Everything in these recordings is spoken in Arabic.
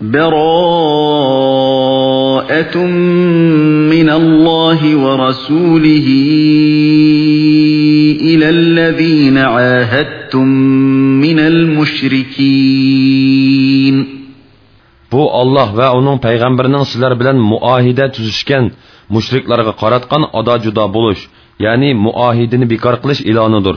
براءة من الله ورسوله إلى الذين عاهدتم من المشركين Bu Allah va uning payg'ambarining sizlar bilan muohida tuzishgan mushriklarga qaratgan ado judo bo'lish, ya'ni muohidini bekor qilish e'lonidir.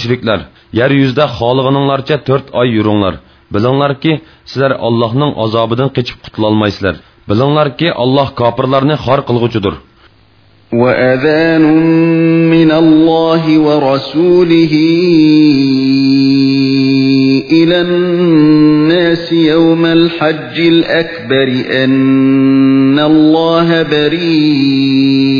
mushriklar, yer yuzida xolig'ininglarcha 4 oy yuringlar. Bilinglarki, sizlar Allohning azobidan qochib qutulolmaysizlar. Bilinglarki, Alloh kofirlarni xor qilguchidir. وأذان من الله ورسوله إلى الناس يوم الحج الأكبر أن الله بريء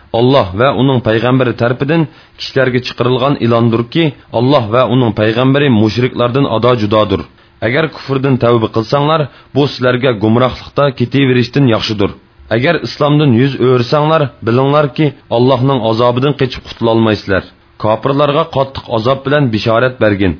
Allah və onun peyğəmbəri tərəfindən kişilərə çıxarılğan ilandır ki, Allah və onun peyğəmbəri müşriklərdən ada judadır. Əgər küfrdən təvbə qılsanlar, bu sizlərə gumrahlıqda ketiverişdən yaxşıdır. Əgər İslamdan yüz öyrəsənglər, bilinlər ki, Allahın azabından qaçıb qutula olmaysızlar. Kafirlərə qatlıq azab bilan bişarət bərgin.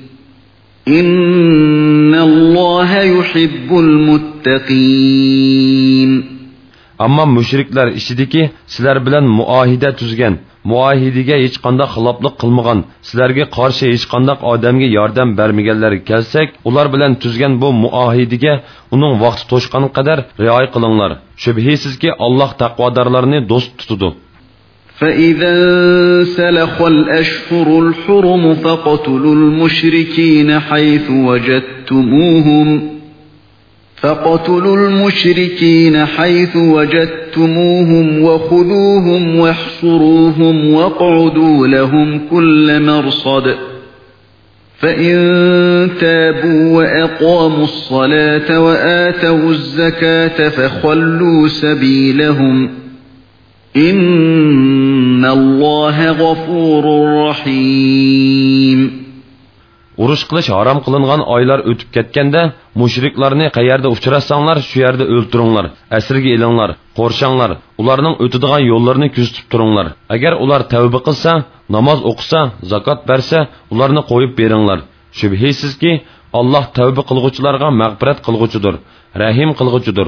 إن الله يحب المتقين ammo mushriklar ishidiki sizlar bilan muohida tuzgan muohidaga hech qanday xiloflik qilmagan sizlarga qarshi hech qanday odamga yordam bermaganlarga kelsak ular bilan tuzgan bu muohidaga uning vaqti to'shqan qadar rioya qilinglar shubhisizki alloh taqvodorlarni do'st tutadi فإذا سلخ الأشهر الحرم فاقتلوا المشركين حيث وجدتموهم فاقتلوا المشركين حيث وجدتموهم وخذوهم واحصروهم واقعدوا لهم كل مرصد فإن تابوا وأقاموا الصلاة وآتوا الزكاة فخلوا سبيلهم إن الله غفور رحيم urush qilish harom qilingan oylar o'tib ketganda mushriklarni qayerda uchratsanglar shu yerda o'ltiringlar asirga ilinglar qo'rshanglar ularning o'tadigan yo'llarini kuzatib turinglar agar ular tavba qilsa namoz o'qisa zakot bersa ularni qo'yib beringlar shubhisizki alloh tavba qilg'uvchilarga mag'firat qilg'uchidir rahim qilg'uchidir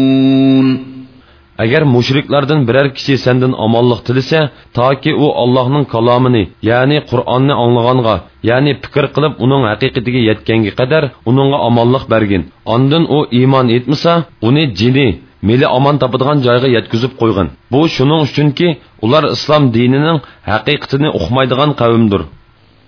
agar mushriklardan biror kishi sendan omonlik tilasa toki u allohning kalomini ya'ni qur'onni anglag'anga ya'ni fikr qilib uning haqiqatiga yetganga qadar uningga omonlik bergin. Ondan u iymon etmasa uni jini meli omon topadigan joyga yetkazib qo'ygin. Bu shuning uchunki ular islom dinining haqiqatini uqmaydigan qavmdir.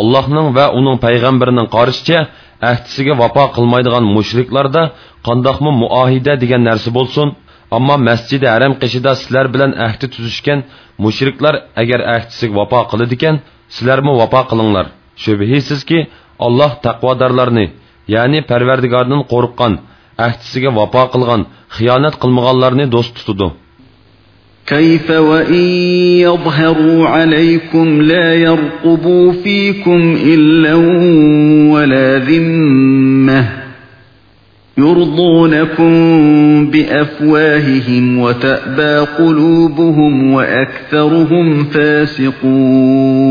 allohning va uning payg'ambarining qarishicha ahdisiga vafo qilmaydigan mushriklarda qandoqmi muohida degan narsa bo'lsin ammo masjidi haram qishida sizlar bilan ahdi tuzishgan mushriklar agar ahdisiga vafo qiladigan sizlarmi vafo qilinglar shubhisizki alloh taqvodorlarni ya'ni parvardigordan qo'rqqan ahdisiga vafo qilgan xiyonat qilmaganlarni do'st tutadi كيف وإن يظهروا عليكم لا يرقبوا فيكم إلا ولا ذمة يرضونكم بأفواههم وتأبى قلوبهم وأكثرهم فاسقون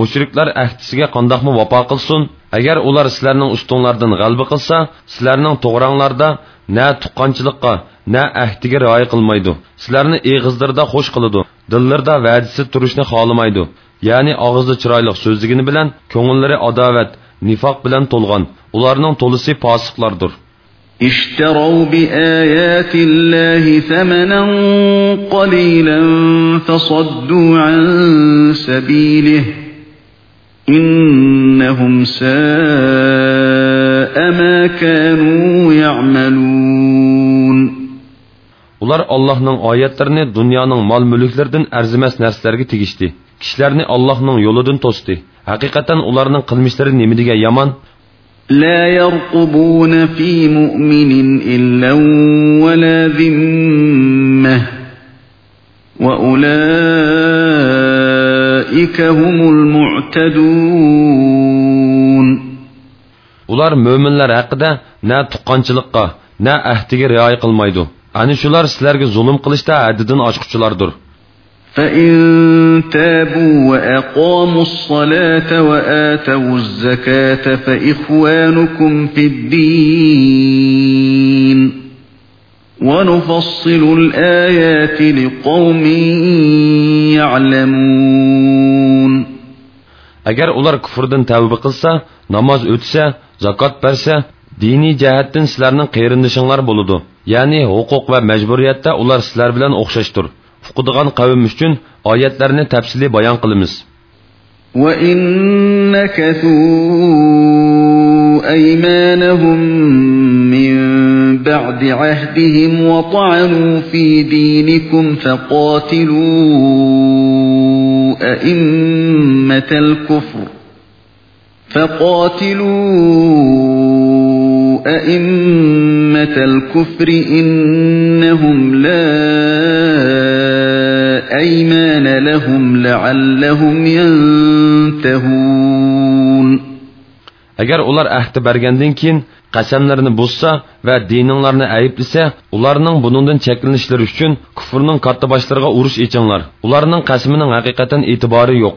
mushriklar ahdisiga qandoqmi vafo qilsin agar ular sizlarning ustinglardan g'alba qilsa sizlarning to'g'ranglarda na tuqqanchilikqa na ahdiga rioya qilmaydi sizlarni eg'izlarida xush qiladi dillarda va'disi turishni xohlamaydi ya'ni og'izda chiroyli so'zligini bilan ko'ngillari adovat nifoq bilan to'lgan ularning to'lisi posiqlardir اشتروا بآيات الله ثمنا قليلا فصدوا عن سبيله إنهم ساء ما كانوا يعملون Ular Allohning oyatlarini dunyoning mol mulklaridan arzimas narsalarga tegishdi. Kishilarni Allohning yo'lidan to'sdi. Haqiqatan ularning qilmishlari nima degan yomon? لا يرقبون في مؤمن إلا ولا ذمة وأولئك هم المعتدون Ular möminlər haqqında nə tuqqançılıqqa, nə əhdiyə riayət qılmaydı. Ani shular sizlarga zulm qilishda haddidan oshquchilardir. فإن تابوا وأقاموا الصلاة وآتوا الزكاة فإخوانكم في الدين ونفصل الآيات لقوم يعلمون Agar ular kufrdan tavba qilsa, namoz o'tsa, zakot bersa, diniy jihatdan sizlarning qerindishinglar bo'ladi. Ya'ni huquq va majburiyatda ular sizlar bilan o'xshashdir. Uqadigan qavm uchun oyatlarni tafsili bayon qilamiz. وَإِن نَكَثُوا أَيْمَانَهُم مِّن بَعْدِ عَهْدِهِمْ وَطَعَنُوا فِي دِينِكُمْ فَقَاتِلُوا أَئِمَّةَ الْكُفْرِ فَقَاتِلُوا أَئِمَّةَ الْكُفْرِ إِنَّهُمْ لَا أَيْمَانَ لَهُمْ لَعَلَّهُمْ يَنْتَهُونَ Agar ular ahdi bergandan keyin qasamlarini buzsa va dininglarni ayblasa, ularning bunundan cheklanishlari uchun kufrning katta boshlariga urush echinglar. Ularning qasmining haqiqatan e'tibori yo'q.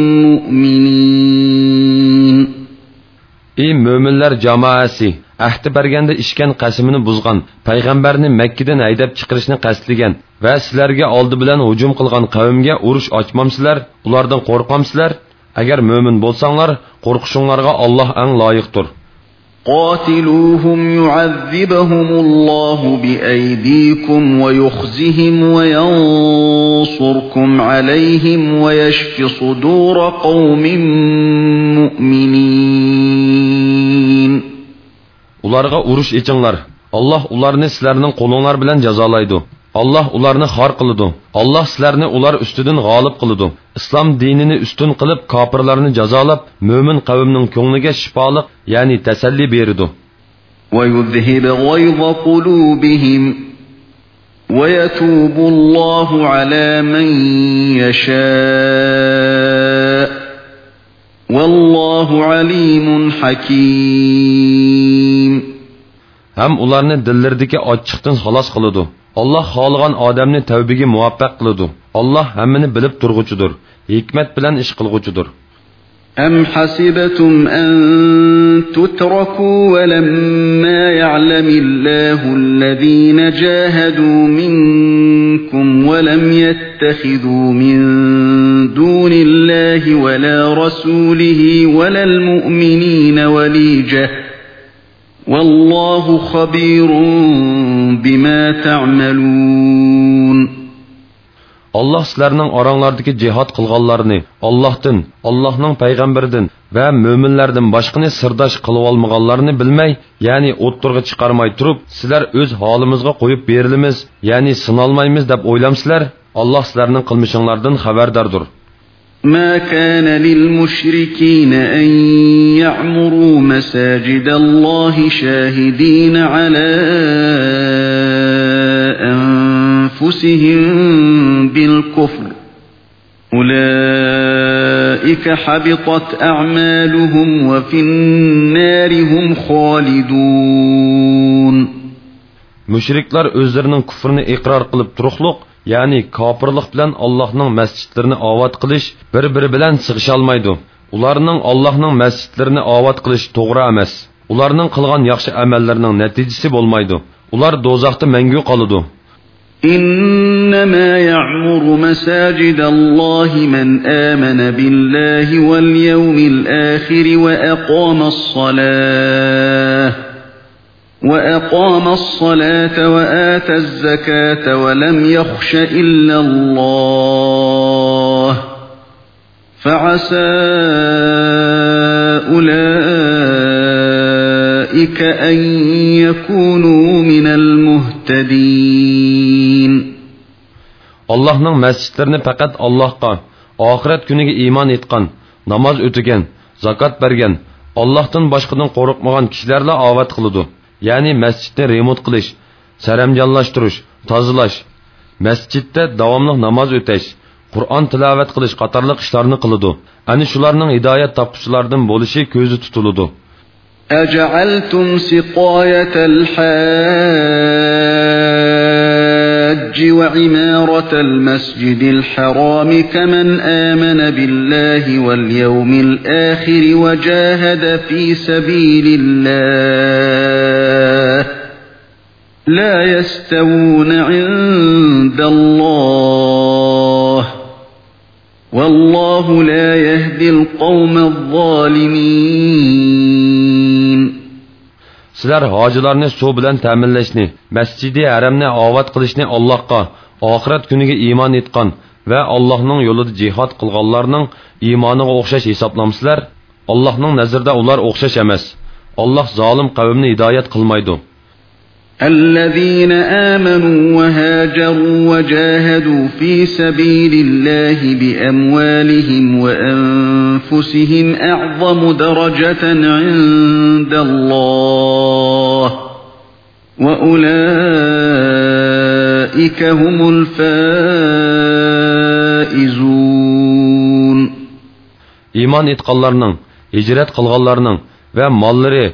Ey mo'minlar jamoasi, ahdi berganda ishkan qasimini buzgan, payg'ambarni Makkadan haydab chiqarishni qasdlagan va sizlarga oldi bilan hujum qilgan qavmga urush ochmamsizlar, ulardan qo'rqamsizlar? Agar mo'min bo'lsanglar, qo'rqishinglarga Alloh eng loyiqdir. قاتلوهم يعذبهم الله بأيديكم ويخزهم وينصركم عليهم ويشف صدور قوم مؤمنين Ularga urush echinglar. Alloh ularni sizlarning qo'linglar bilan jazolaydi. Alloh ularni xor qiladi. Alloh sizlarni ular ustidan g'olib qiladi. Islom dinini ustun qilib kofirlarni jazolab, mo'min qavmning ko'ngliga shifolik, ya'ni tasalli beradi. ويذهب غيظ قلوبهم ويتوب الله على من يشاء والله عليم حكيم هم اولارنی دلر دیگه خلاص خلودو. الله خالقان آدمنی توبیگی موفق خلودو. الله همینی بلیب درگوچودور. حکمت بلن اش أم حسبتم أن تتركوا ولما يعلم الله الذين جاهدوا منكم ولم يتخذوا من دون الله ولا رسوله ولا المؤمنين وليجه Аллах сіләрінің араңлардығы жихат қылғаларыны, Аллахтың, Аллахның пайғамбірдің вә мөмінлердің башқыны сырдаш қылу алмағаларыны білмей, яғни отырғы чықармай тұрып, сіләр өз халымызға қойып беріліміз, яғни сыналмаймыз деп ойламсілер, Аллах сіләрінің қылмышыңлардың хабардардың. ما كان للمشركين أن يعمروا مساجد الله شاهدين على أنفسهم بالكفر. أولئك حبطت أعمالهم وفي النار هم خالدون. Müşrikler özlerinin küfrünü ikrar kılıp turuqluq, yani kapırlıq bilen Allah'ın mescitlerini avat qilish bir-biri bilen sığışalmaydı. Ularning Allohning masjidlarini ovat qilish to'g'ri emas. Ularning qilgan yaxshi amallarining natijasi bo'lmaydi. Ular do'zaxda mangu qoladi. إنما يعمر مساجد الله من آمن بالله واليوم الآخر وأقام الصلاة وأقام الصلاة وآتى الزكاة ولم يخش إلا الله فعسى أولئك أن يكونوا من المهتدين Allah'ın məscidlərini fəqət Allahqa, axirət günüge iman etqan, namaz ötügən, zakat bergen, Allah'tan başqadan qoruqmağan kişilərlə avat qılıdı. Yani məscidni remont qilish, saramjonlashtirish, tozalash, masjidda davomli namoz o'tash, Qur'on tilovat qilish qatorliq ishlarni qiladi. Ani shularning hidoyat topquchilardan bo'lishi ko'zi tutiladi. أجعلتم سقاية الحاج وعمارة المسجد الحرام كمن آمن بالله واليوم الآخر وجاهد في سبيل الله لا يستوون عند الله والله لا يهدي القوم الظالمين Sizlar hojilarni suv bilan ta'minlashni, masjidi haramni ovat qilishni Allohga, oxirat kuniga iymon etgan va Allohning yo'lida jihad qilganlarning iymoniga o'xshash hisoblamsizlar. Allohning nazarida ular o'xshash emas. Alloh zolim qavmni hidoyat qilmaydi. الذين آمنوا وهاجروا وجاهدوا في سبيل الله بأموالهم وأنفسهم أعظم درجة عند الله وأولئك هم الفائزون. iymon etganlarning hijrat qilganlarning va mollari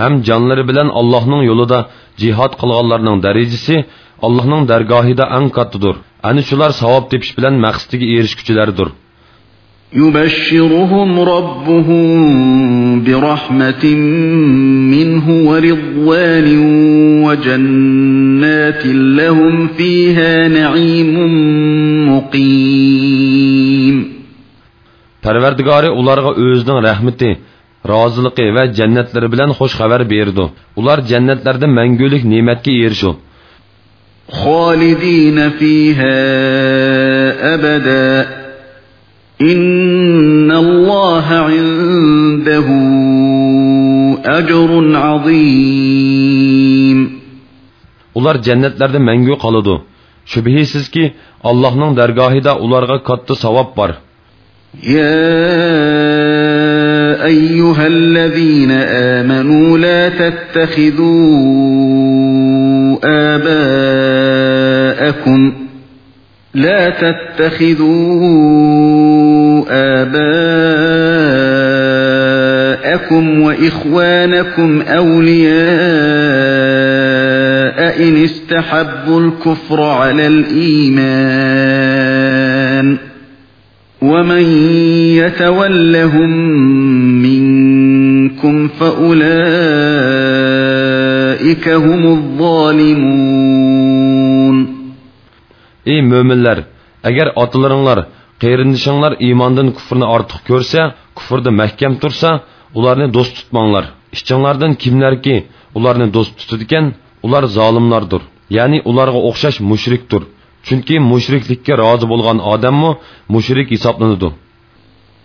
ham jonlari bilan Allohning yo'lida jihad qilganlarning darajasi Allohning dargohida eng kattadir. Ani shular savob tepish bilan maqsadiga erishguchilardir. يبشرهم ربهم برحمة منه ورضوان وجنات لهم فيها نعيم مقيم Parvardigori ularga o'zining rahmati, roziligi va jannatlari bilan xush xabar berdi. Ular jannatlarda mangulik ne'matga erishu. Xolidina fiha abada. İnnalloha indahu ajrun azim. Ular jannatlarda mangu qoladi. Shubhisizki allohning dargohida ularga katta savob bor. Ya أيها الذين آمنوا لا تتخذوا آباءكم لا تتخذوا آباءكم وإخوانكم أولياء إن استحبوا الكفر على الإيمان ومن يتولهم منكم فأولئك هم الظالمون ey mo'minlar agar otalaringlar qerindishinglar iymondan kufrni ortiq ko'rsa kufrda mahkam tursa ularni do'st tutmanglar ichinglardan kimlarki ularni do'st tutadigan ular zolimlardir ya'ni ularga o'xshash mushrikdir chunki mushriklikka rozi bo'lgan odammi mushrik hisoblanadi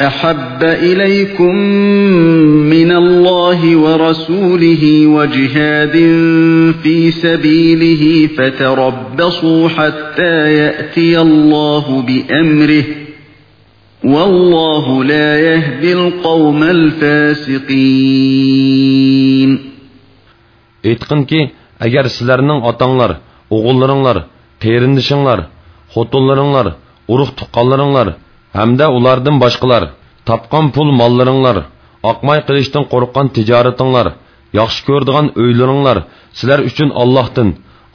أحب إليكم من الله ورسوله وجهاد في سبيله فتربصوا حتى يأتي الله بأمره والله لا يهدي القوم الفاسقين aytqinki agar sizlarning otanglar o'g'illaringlar qerindishinglar xotinlaringlar urug' tuqqanlaringlar hamda ulardan boshqalar topgan pul mollaringlar oqmay qilishdan qo'rqqan tijoratinglar yaxshi ko'rdigan uylaringlar sizlar uchun ollohdan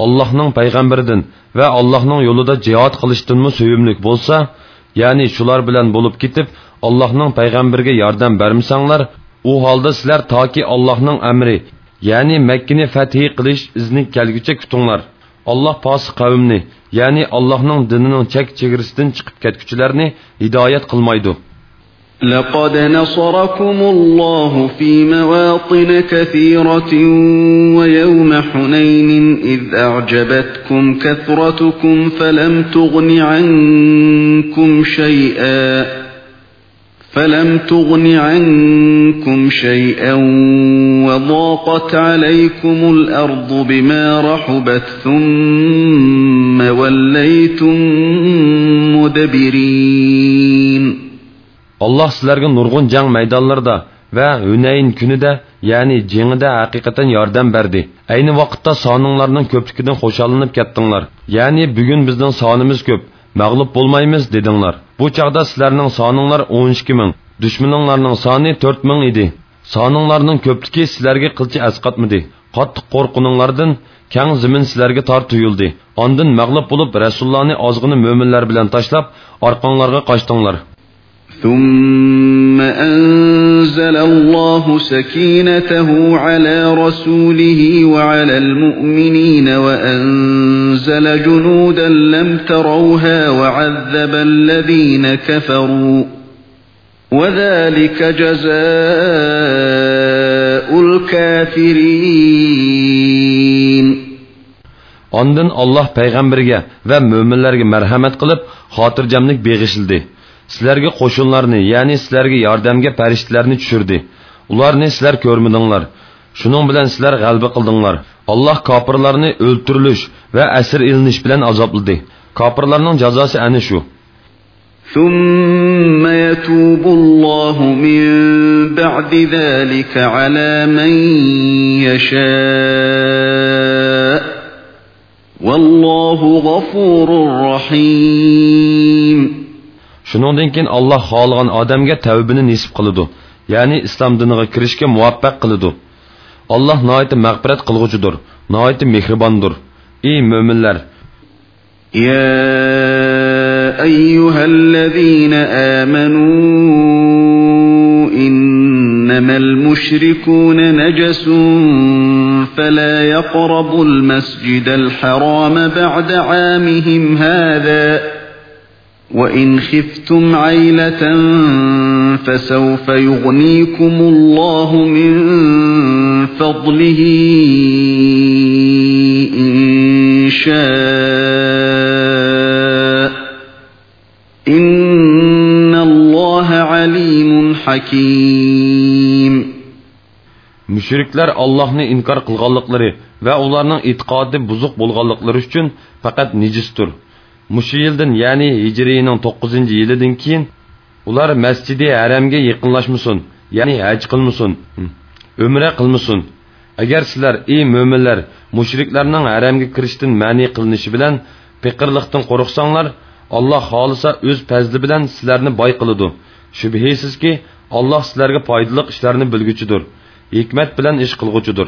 allohning payg'ambaridan va allohning yo'lida jihod qilishdanmi suyumlik bo'lsa ya'ni shular bilan bo'lib ketib allohning payg'ambariga yordam bermasanglar u holda sizlar toki allohning amri ya'ni makkani fathi qilish izni kelgucha kutinglar alloh posi qavmni ya'ni allohning dinining chek chegarasidan chiqib ketguchilarni hidoyat qilmaydi لقد نصركم الله في مواطن كثيرة ويوم حنين إذ أعجبتكم كثرتكم فلم تغن عنكم شيئا فلم تغن عنكم شيئا وضاقت عليكم الأرض بما رحبت ثم وليتم مدبرين alloh sizlarga nurg'un jang maydonlarida va hunayn kunida ya'ni jengida haqiqatan yordam berdi ayni vaqtda soninglarning ko'pligidan xo'shallanib ketdinglar ya'ni bugun bizning sonimiz ko'p mag'lub bo'lmaymiz dedinglar bu chog'da sizlarning soninglar o'n ikki ming dushmaninglarning soni to'rt ming edi soninglarning ko'pligi sizlarga qilcha asqatmidi qattiq qo'rquninglardan kang zimin sizlarga tor tuyuldi ondin mag'lub bo'lib rasulullohni ozg'ini mo'minlar bilan tashlab orqanglarga qochdinglar ثم أنزل الله سكينته على رسوله وعلى المؤمنين وأنزل جنودا لم تروها وعذب الذين كفروا وذلك جزاء الكافرين Ondan Allah payg'ambarga va mo'minlarga marhamat qilib, xotirjamlik beg'ishildi. Sizlarga qo'shinlarni ya'ni sizlarga yordamga farishtalarni tushirdi ularni sizlar ko'rmadinglar shuning bilan sizlar g'alba qildinglar alloh kofirlarni o'ltirilish va asir ilinish bilan azobladi kofirlarning jazosi ana shu ثم يتوب الله من بعد ذلك على من يشاء والله غفور رحيم shuningdan keyin alloh xohlagan odamga tavbini nisb qiladi ya'ni islom diniga kirishga muvaffaq qiladi alloh noiti mag'firat qilg'uchidir noiti mehribondir ey mo'minlar يا أيها الذين آمنوا إنما المشركون نجس فلا يقربوا المسجد الحرام بعد عامهم هذا وإن خفتم عيلة فسوف يغنيكم الله من فضله إن شاء إن حكيم mushriklar allohni inkor qilganliklari va ularning e'tiqodi buzuq bo'lganliklari uchun faqat nijisdir mushu yildan ya'ni hijriyning to'qqizinchi yilidan keyin ular masjidi haramga yaqinlashmasin ya'ni haj qilmasin hmm, umra qilmasin. Agar sizlar ey mo'minlar mushriklarning haramga kirishdan ma'ni qilinishi bilan piqirliqdan qo'rqsanglar alloh xohlasa o'z fazli bilan sizlarni boy qiladi. Shubhisizki alloh sizlarga foydali ishlarni bilguchidir hikmat bilan ish qilg'uchidir.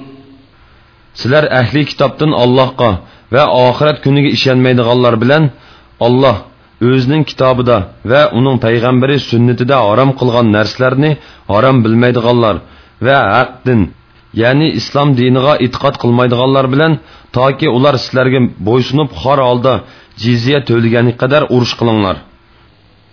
sizlar ahli kitobdan allohga va oxirat kuniga ishonmaydiganlar bilan olloh o'zining kitobida va uning payg'ambari sunnatida harom qilgan narsalarni harom bilmaydiganlar va haqdin ya'ni islom diniga e'tiqod qilmaydiganlar bilan toki ular sizlarga bo'ysunib xor holda jizya to'lagani qadar urush qilinglar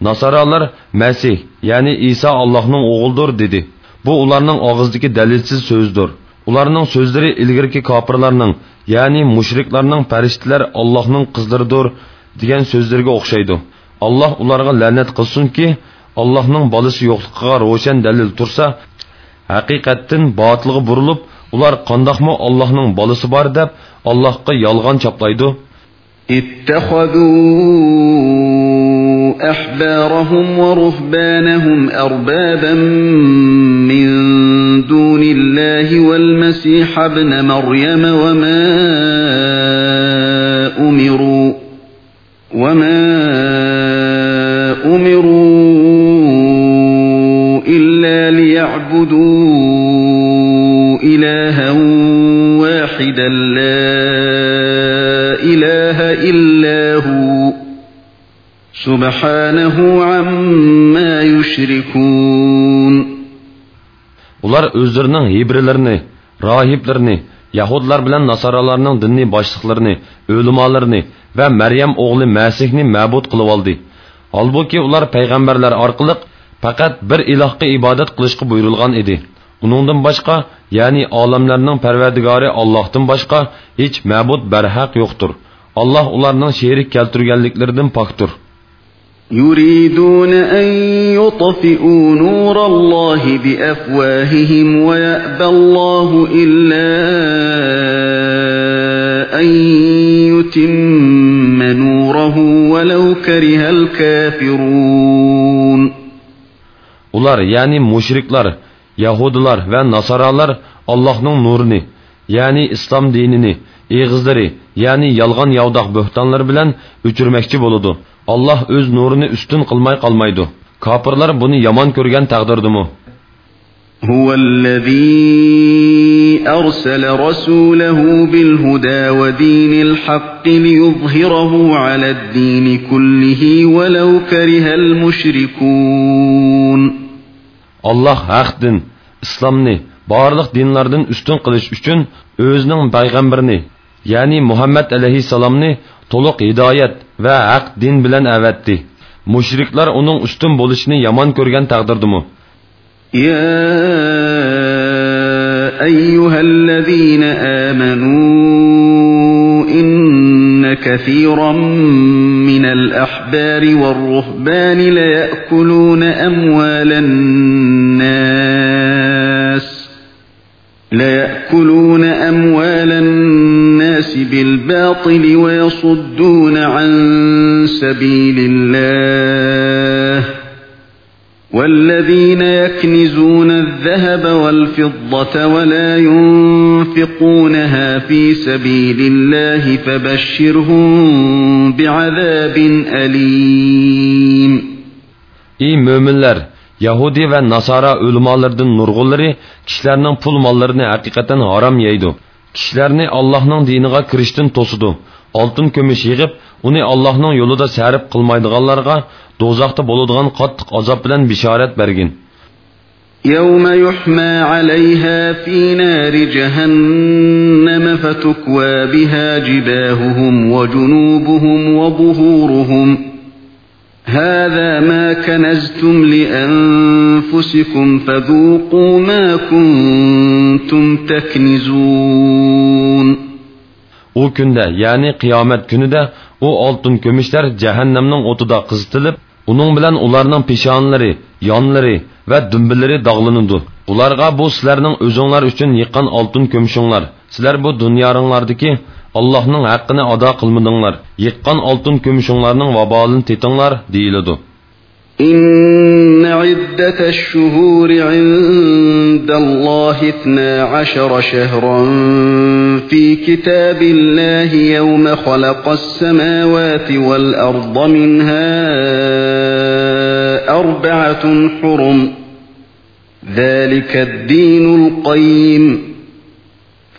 Nasaralar Məsih, yəni İsa Allahın oğuldur dedi. Bu onların ağızdakı dəlilsiz sözdür. Onların sözləri ilgirki kafirlərinin, yəni müşriklərinin fərishtələr Allahın qızlarıdır degan sözlərə oxşaydı. Allah onlara lənət qılsınki, Allahın balası yoxluğuna roşan dəlil tursa, həqiqətdən batılığı burulub ular qandaqmı Allahın balası var deyə Allahqa yalğan çaplaydı. İttəxədu أحبارهم ورهبانهم أربابا من دون الله والمسيح ابن مريم وما أمروا وما أمروا إلا ليعبدوا إلها واحدا لا سبحانه عما يشركون Ular özlerining hibrilarini, rohiblarini, Yahudlar bilan Nasaralarning dinni boshliqlarini, o'limolarini va Maryam o'g'li Masihni ma'bud qilib oldi. Holbuki ular payg'ambarlar orqali faqat bir ilohga ibodat qilishga buyurilgan edi. Uningdan boshqa, ya'ni olamlarning Parvardigori Allohdan boshqa hech ma'bud barhaq yo'qdir. Alloh ularning sherik keltirganliklaridan pokdir. يريدون أن يطفئوا نور الله بأفواههم ويأبى الله إلا أن يتم نوره ولو كره الكافرون Ular yani müşriklar, Yahudilar ve Nasaralar Allah'ın nurunu, yani İslam dinini, eğizleri, yani yalgan yavdaq böhtanlar bilen öçürmekçi boludu. Allah öz nurunu üstün kılmay kalmaydı. Kapırlar bunu yaman körgen taqdirdi mu? هو الذي أرسل رسوله بالهدى ودين الحق ليظهره على الدين كله ولو كره المشركون Allah haqdin, İslamni, barlıq dinlardan üstün qilish uchun o'zining payg'ambarini, ya'ni Muhammad alayhissalomni to'liq hidoyat va haq din bilan avatdi. Mushriklar uning ustun bo'lishini yomon ko'rgan taqdirdimi? يا أيها الذين آمنوا إن كثيرا من الأحبار والرهبان ليأكلون أموال الناس ليأكلون أموال بالباطل ويصدون عن سبيل الله والذين يكنزون الذهب والفضة ولا ينفقونها في سبيل الله فبشرهم بعذاب أليم إي مؤمنلر يهودي ve Nasara ölümalardın nurgulları kişilerinin pul mallarını hakikaten haram yeydu. Kişilerini Allah'ın dinine kiriştin tosudu. Altın kömüş yığıp, onu Allah'ın yolunda sərip kılmaydıganlarga dozaqda bo'ladigan qattiq azob bilan bishorat bergin يوم يحمى عليها في نار جهنم فتكوى بها جباههم وجنوبهم وظهورهم هذا ما كنزتم لأنفسكم فذوقوا ما كنتم تكنزون O kunda, yani kıyamet günü de o altın kömüşler cehennemnin otuda kızıtılıp uning bilan ularning peshonlari yonlari va dumbilari dog'lanadi ularga bu sizlarning o'zinglar uchun yiqqan oltin ko'mishinglar sizlar bu dunyoringlardagi allohning haqqini ado qilmadinglar. Yiqqan oltin ko'mishinglarning vabolini tetinglar deyiladi. إن عدة الشهور عند الله اثنا عشر شهرا في كتاب الله يوم خلق السماوات والأرض منها أربعة حرم ذلك الدين القيم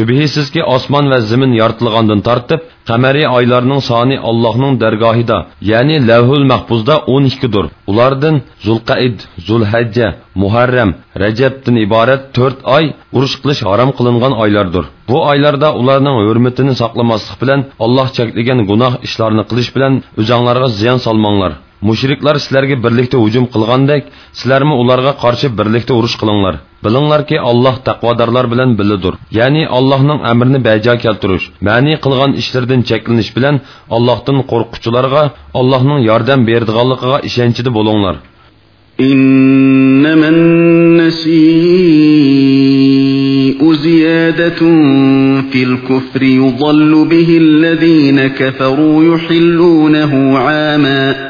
Şübhisiz ki, osman ve zemin yaratılğandan tartıp, qamari aylarının sani Allah'ın dergahida, yani levhul mahfuzda 12'dir. Ulardan Zulqaid, Zulhacca, Muharrem, Recep'tin ibaret 4 ay uruş qilish haram qılınğan aylardır. Bu aylarda ularning hurmatini saqlamaslik bilan Allah çekligen günah işlerini qilish bilan o'zinglarga ziyan salmanglar. Mushriklar sizlarga birlikda hujum qilgandek sizlarmi ularga qarshi birlikda urush qilinglar bilinglarki alloh taqvodorlar bilan bilidir ya'ni allohning amrini bajo keltirish ma'ni qilgan ishlardan cheklanish bilan allohdan qo'rquvchilarga allohning yordam berdiganligiga ishonchida bo'linglar إنما النسيء زيادة في الكفر يضل به الذين كفروا يحلونه عاماً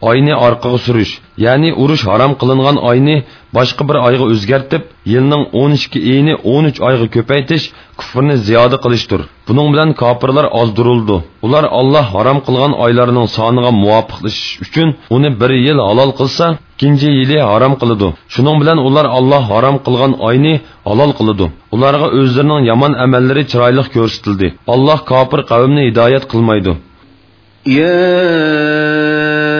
Oyni orqaga surish ya'ni urush harom qilingan oyni boshqa bir oyga o'zgartib yilning 12 oyini 13 oyga ko'paytish kufrni ziyoda qilishdir. Buning bilan kofirlar ozdirildi ular olloh harom qilgan oylarning soniga muvofiqlashish uchun uni bir yil halol qilsa ikkinchi yili harom qiladi. Shuning bilan ular olloh harom qilgan oyni halol qiladi. Ularga o'zlarining yomon amallari chiroyli ko'rsatildi. Alloh kofir qavmni hidoyat qilmaydi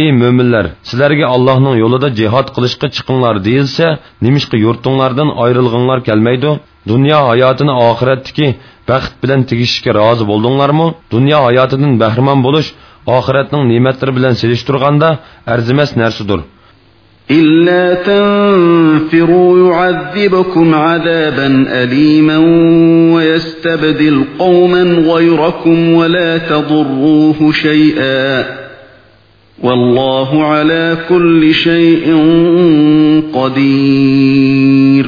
ey mo'minlar sizlarga allohning yo'lida jihod qilishga chiqinglar deyilsa nimishqa yurtinglardan ayrilg'inglar kelmaydi dunyo hayotini oxiratdiki baxt bilan tegishishga rozi bo'ldinglarmi dunyo hayotidan bahramon bo'lish oxiratning ne'matlari bilan selishtirganda arzimas narsadir إلا تنفروا يعذبكم عذابا أليما ويستبدل قوما غيركم ولا تضروه شيئا Vallahu ala kulli şeyin qadir.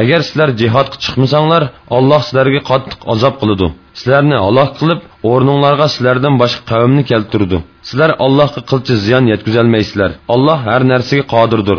Agar sizlar jihodga chiqmasanglar, Alloh sizlarga qattiq azob qiladi. sizlarni halok qilib o'rninglarga sizlardan boshqa qavmni keltirdi sizlar allohga qilchi ziyon yetkazolmaysizlar alloh har narsaga qodirdir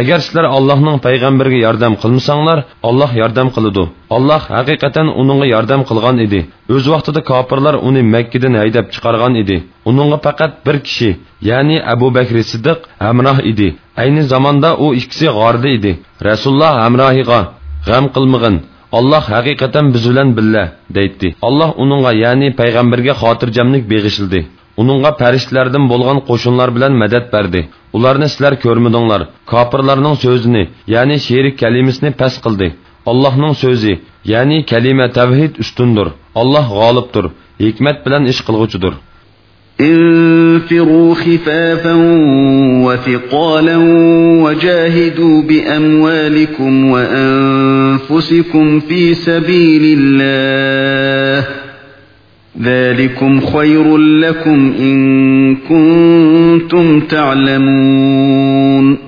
agar sizlar allohning payg'ambariga yordam qilmasanglar olloh yordam qiladi olloh haqiqatan uningga yordam qilgan edi o'z vaqtida kofirlar uni makkadan haydab chiqargan edi uningga faqat bir kishi ya'ni abu bakr siddiq hamroh edi ayni zamonda u ikkisi g'orda edi rasululloh hamrohiga g'am qilmag'in olloh haqiqatan biz bilan billa deydi olloh uningga ya'ni payg'ambarga xotirjamlik beg'ishildi uningga farishtalardan bo'lgan qo'shinlar bilan madad berdi ularni sizlar ko'rmidinglar kofirlarning so'zini ya'ni sherik kalimasini past qildi allohning so'zi ya'ni kalima tavhid ustundir olloh g'olibdir hikmat bilan ish qilg'uchidir انفروا خفافا وثقالا وجاهدوا بأموالكم وأنفسكم في سبيل الله ذلكم خير لكم إن كنتم تعلمون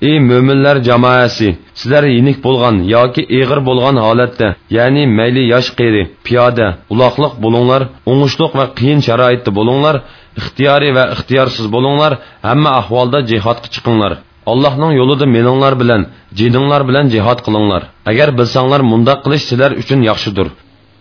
Ey möminlər cəmaəsi, sizlər yenik bolğan yoki ağır bolğan holatda, ya'ni mayli yosh qeri, piyoda, uloqliq bo'linglar, o'ngishliq va qiyin sharoitda bo'linglar, ixtiyoriy va ixtiyorsiz bo'linglar, hamma ahvolda jihodga chiqinglar. Allohning yo'lida meninglar bilan, jininglar bilan jihod qilinglar. Agar bilsanglar mundaq qilish sizlar uchun yaxshidir.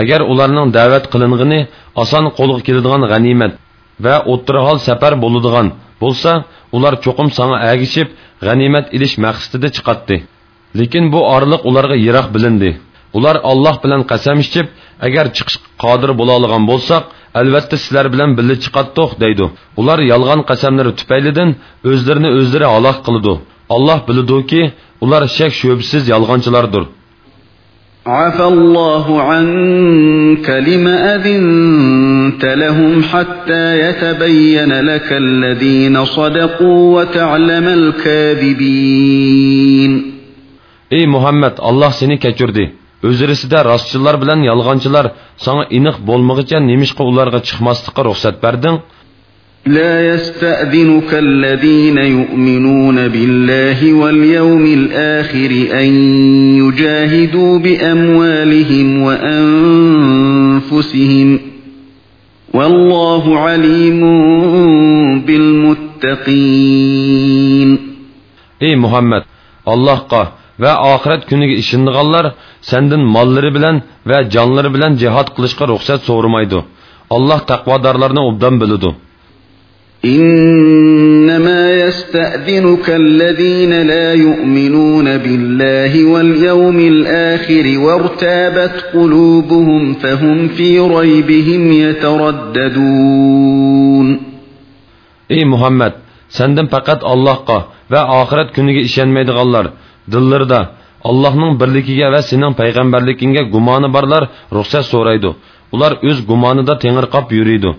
Agar ularning da'vat qilingani oson qo'lga keladigan g'animat va o'ttirahol safar bo'ladigan bo'lsa ular cho'qim sanga agishib g'animat ilish maqsadida chiqatdi lekin bu orliq ularga yiroq bilindi ular olloh bilan qasam ichib agar chiqish qodir bo'la olgan bo'lsak albatta sizlar bilan birga chiqatdiq deydi ular yolg'on qasamlari tufaylidan o'zlarini o'zlari halok qiladi olloh bilidiki ular shak shubsiz yolg'onchilardir عفى الله عنك لما أذنت لهم حتى يتبين لك الذين صدقوا وتعلم الكاذبين Ey Muhammed Allah seni kechirdi. Özürisida rostchilar bilan yolg'onchilar sana iniq bo'lmag'icha nemishqa ularga chiqmaslikqa ruxsat berding? لا يستأذنك الذين يؤمنون بالله واليوم الآخر أن يجاهدوا بأموالهم وأنفسهم والله عليم بالمتقين Ey Muhammed Allahqa va oxirat kuniga ishonganlar sendan mollari bilan va jonlari bilan jihad qilishga ruxsat so'ramaydi. Alloh taqvodorlarni obdan biladi. إنما يستأذنك الذين لا يؤمنون بالله واليوم الآخر وارتابت قلوبهم فهم في ريبهم يترددون Ey Muhammed, senden faqat Allohga va oxirat kuniga ishonmaydiganlar, dillarida Allohning birligiga va sening payg'ambarligingga gumoni borlar ruxsat so'raydi. Ular o'z gumonida tengirqab yuriydi.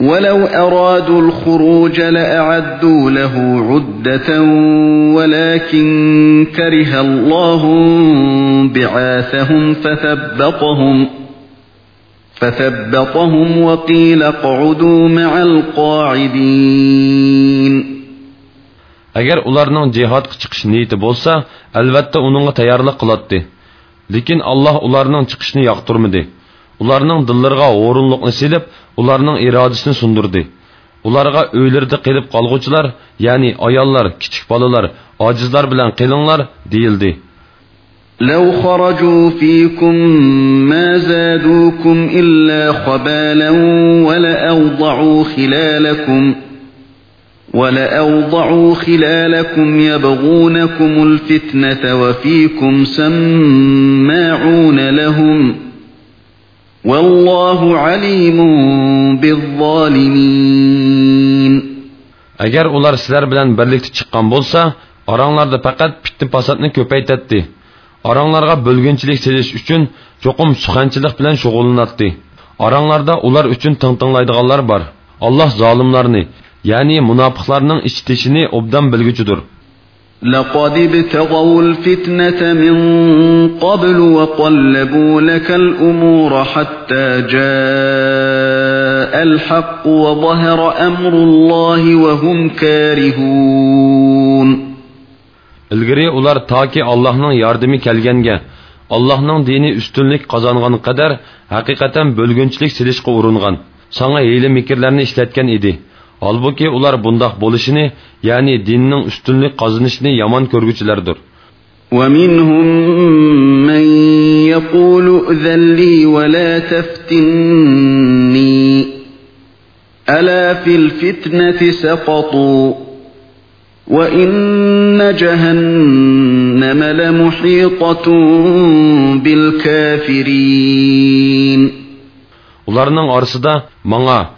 ولو أرادوا الخروج لأعدوا له عدة ولكن كره الله بعاثهم فثبطهم فثبطهم وقيل اقعدوا مع القاعدين agar ularning jihodga chiqish niyati bo'lsa albatta uningga tayyorlik qiladi lekin alloh ularning chiqishini yoqtirmadi ularning dillariga o'rinliqni silib ularning irodasini sundirdi ularga uylarida qilib qolg'uvchilar ya'ni ayollar kichik bolalar ojizlar bilan qilinglar deyildi لو خرجوا فيكم ما زادوكم إلا خبالا ولأوضعوا خلالكم ولأوضعوا خلالكم يبغونكم الفتنة وفيكم سماعون لهم Vallahu alimun bizzalimin. Agar ular sizlar bilan birlikda chiqqan bo'lsa, oranglarda faqat fitni pasatni ko'paytatdi. Oranglarga bo'lginchilik selish uchun cho'qim suxanchilik bilan shug'ullanatdi. Oranglarda ular uchun tingtinglaydiganlar bor. Alloh zolimlarni, ya'ni munofiqlarning ichitishini obdan bilguchidir. لقد ابتغوا الفتنة من قبل وقلبوا لك الأمور حتى جاء الحق وظهر أمر الله وهم كارهون ilgari ular toki allohning yordami kelganga allohning dini ustunlik qozongan qadar haqiqatan bo'lgunchilik silishga uringan sanga hiyla mikrlarni ishlatgan edi holbuki ular bundoq bo'lishini ya'ni dinning ustunlik qozonishini yomon ko'rguchilardir ومنهم من يقول ائذن لي ولا تفتني ألا في الفتنة سقطوا وإن جهنم لمحيطة بالكافرين ularning orasida manga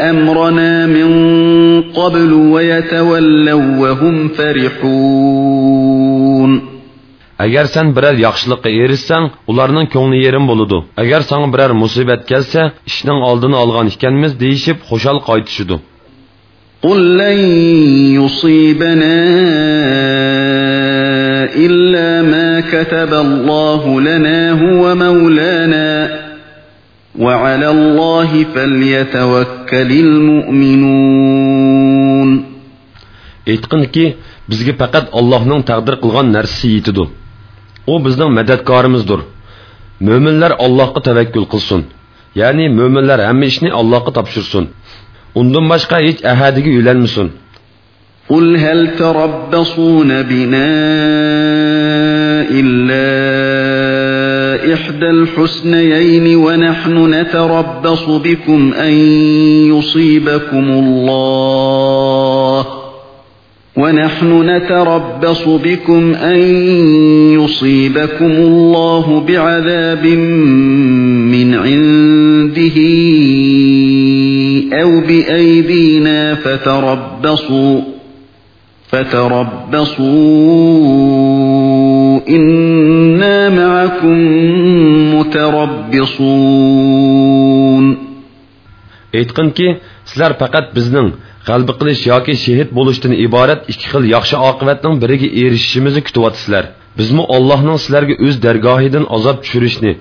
أمرنا من قبل ويتولوا وهم فرحون agar sen biror yaxshilikqa erishsang ularning ko'ngli yerim bo'ladi agar sanga biror musibat kelsa ishning oldini olgan ekanmiz deyishib xushal qaytishidu قل لن يصيبنا إلا ما كتب الله لنا هو مولانا وعلى الله فليتوكل المؤمنون aytqinki bizga faqat allohning taqdir qilgan narsasi yetidi u bizning madadkorimizdir mo'minlar allohga tavakkul qilsin ya'ni mo'minlar hamma ishni allohga topshirsin undan boshqa hech ahadiga uylanmasin قل هل تربصون بنا إلا إحدى الحسنيين ونحن نتربص بكم أن يصيبكم الله. ونحن نتربص بكم أن يصيبكم الله بعذاب من عنده أو بأيدينا فتربصوا فتربصوا إنا معكم متربصون aytqinki sizlar faqat bizning g'alba qilish yoki shehid bo'lishdan iborat ikki xil yaxshi oqibatning biriga erishishimizni kutyapsizlar bizmi allohning sizlarga o'z dargohidan azob tushirishni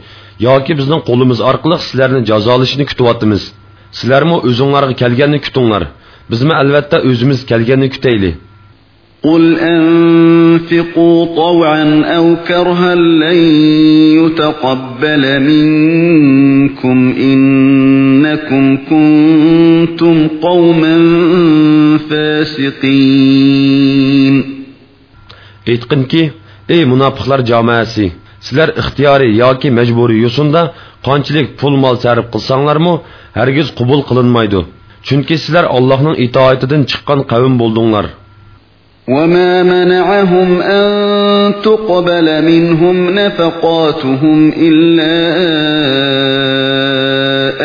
yoki bizning qo'limiz orqali sizlarni jazolashini kutyapmiz sizlarmi o'zinglarga kelganni kutinglar bizmi albatta o'zimiz kelganni kutaylik قل أنفقوا طوعا أو كرها لن يتقبل منكم إنكم كنتم قوما فاسقين aytqinki ey munofiqlar jamoasi sizlar ixtiyoriy yoki majburiy yo'sinda qanchalik pul mol sarf qilsanglarmi hargiz qabul qilinmaydi chunki sizlar allohning itoatidan chiqqan qavm bo'ldinglar وما منعهم أن تقبل منهم نفقاتهم إلا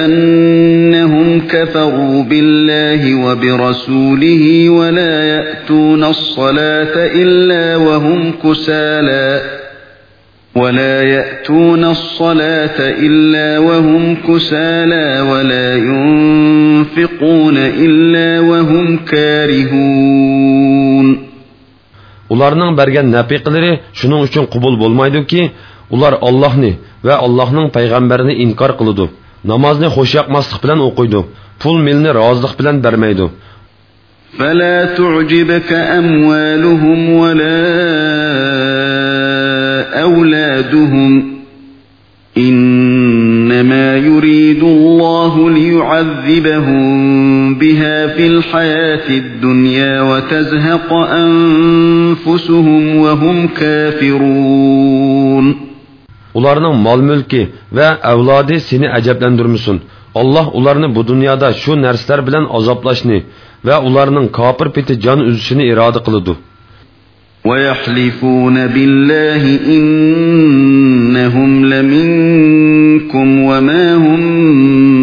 أنهم كفروا بالله وبرسوله ولا يأتون الصلاة إلا وهم كسالى ولا يأتون الصلاة إلا وهم كسالى ولا ينفقون إلا وهم كارهون ularning bergan nafiqlari shuning uchun qubul bo'lmaydiki ular ollohni va allohning payg'ambarini inkor qiladi namozni xushyoqmaslik bilan o'qiydi pul milni rozilik bilan bermaydi فلا تعجبك أموالهم ولا أولادهم إنما يريد الله ليعذبهم بها في الحياة الدنيا وتزهق أنفسهم وهم كافرون ularning mol mulki va avlodi seni ajablantirmasin alloh ularni bu dunyoda shu narsalar bilan azoblashni va ularning kofir peti jon uzishini iroda qiladi ويحلفون بالله إنهم لمنكم وما هم منكم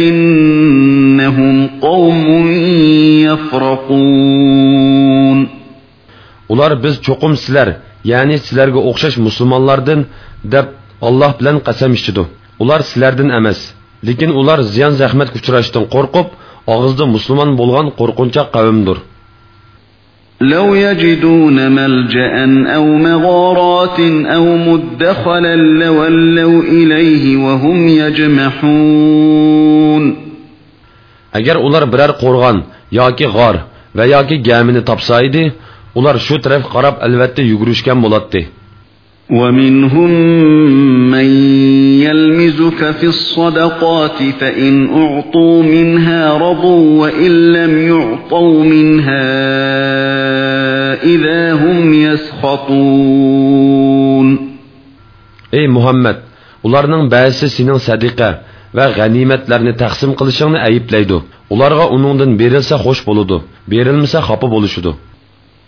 ولكنهم قوم يفرقون ular biz cho'qim sizlar ya'ni sizlarga o'xshash musulmonlardan deb olloh bilan qasam ichidi ular sizlardan emas lekin ular ziyon zahmatga uchrashdan qo'rqib og'izda musulmon bo'lgan qo'rqinchoq qavmdir لو يجدون ملجأ أو مغارات أو مدخلا لولوا إليه وهم يجمحون agar ular biror qo'rg'on yoki g'or va yoki gamini topsa edi ular shu taraf qarab albatta yugurishgan bo'ladi ومنهم من يلمزك في الصدقات فإن أعطوا منها رضوا وإن لم يعطوا منها إذا هم يسخطون ey muhammad ularning ba'zisi sening sadiqa va g'animatlarni taqsim qilishingni ayiblaydi ularga uningdan berilsa xush bo'ladi berilmasa xafa bo'lishidi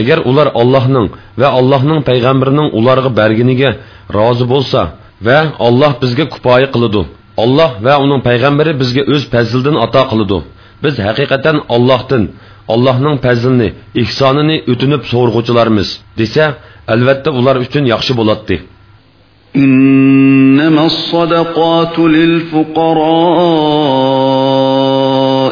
agar ular ollohning va allohning payg'ambarining ularga berginiga rozi bo'lsa va olloh bizga kifoya qiladi olloh va uning payg'ambari bizga o'z fazlidan ato qiladi biz haqiqatan ollohdan allohning fazlini ihsonini o'tinib so'rg'uchilarmiz desa albatta ular uchun yaxshi bo'ladi إنما الصدقات للفقراء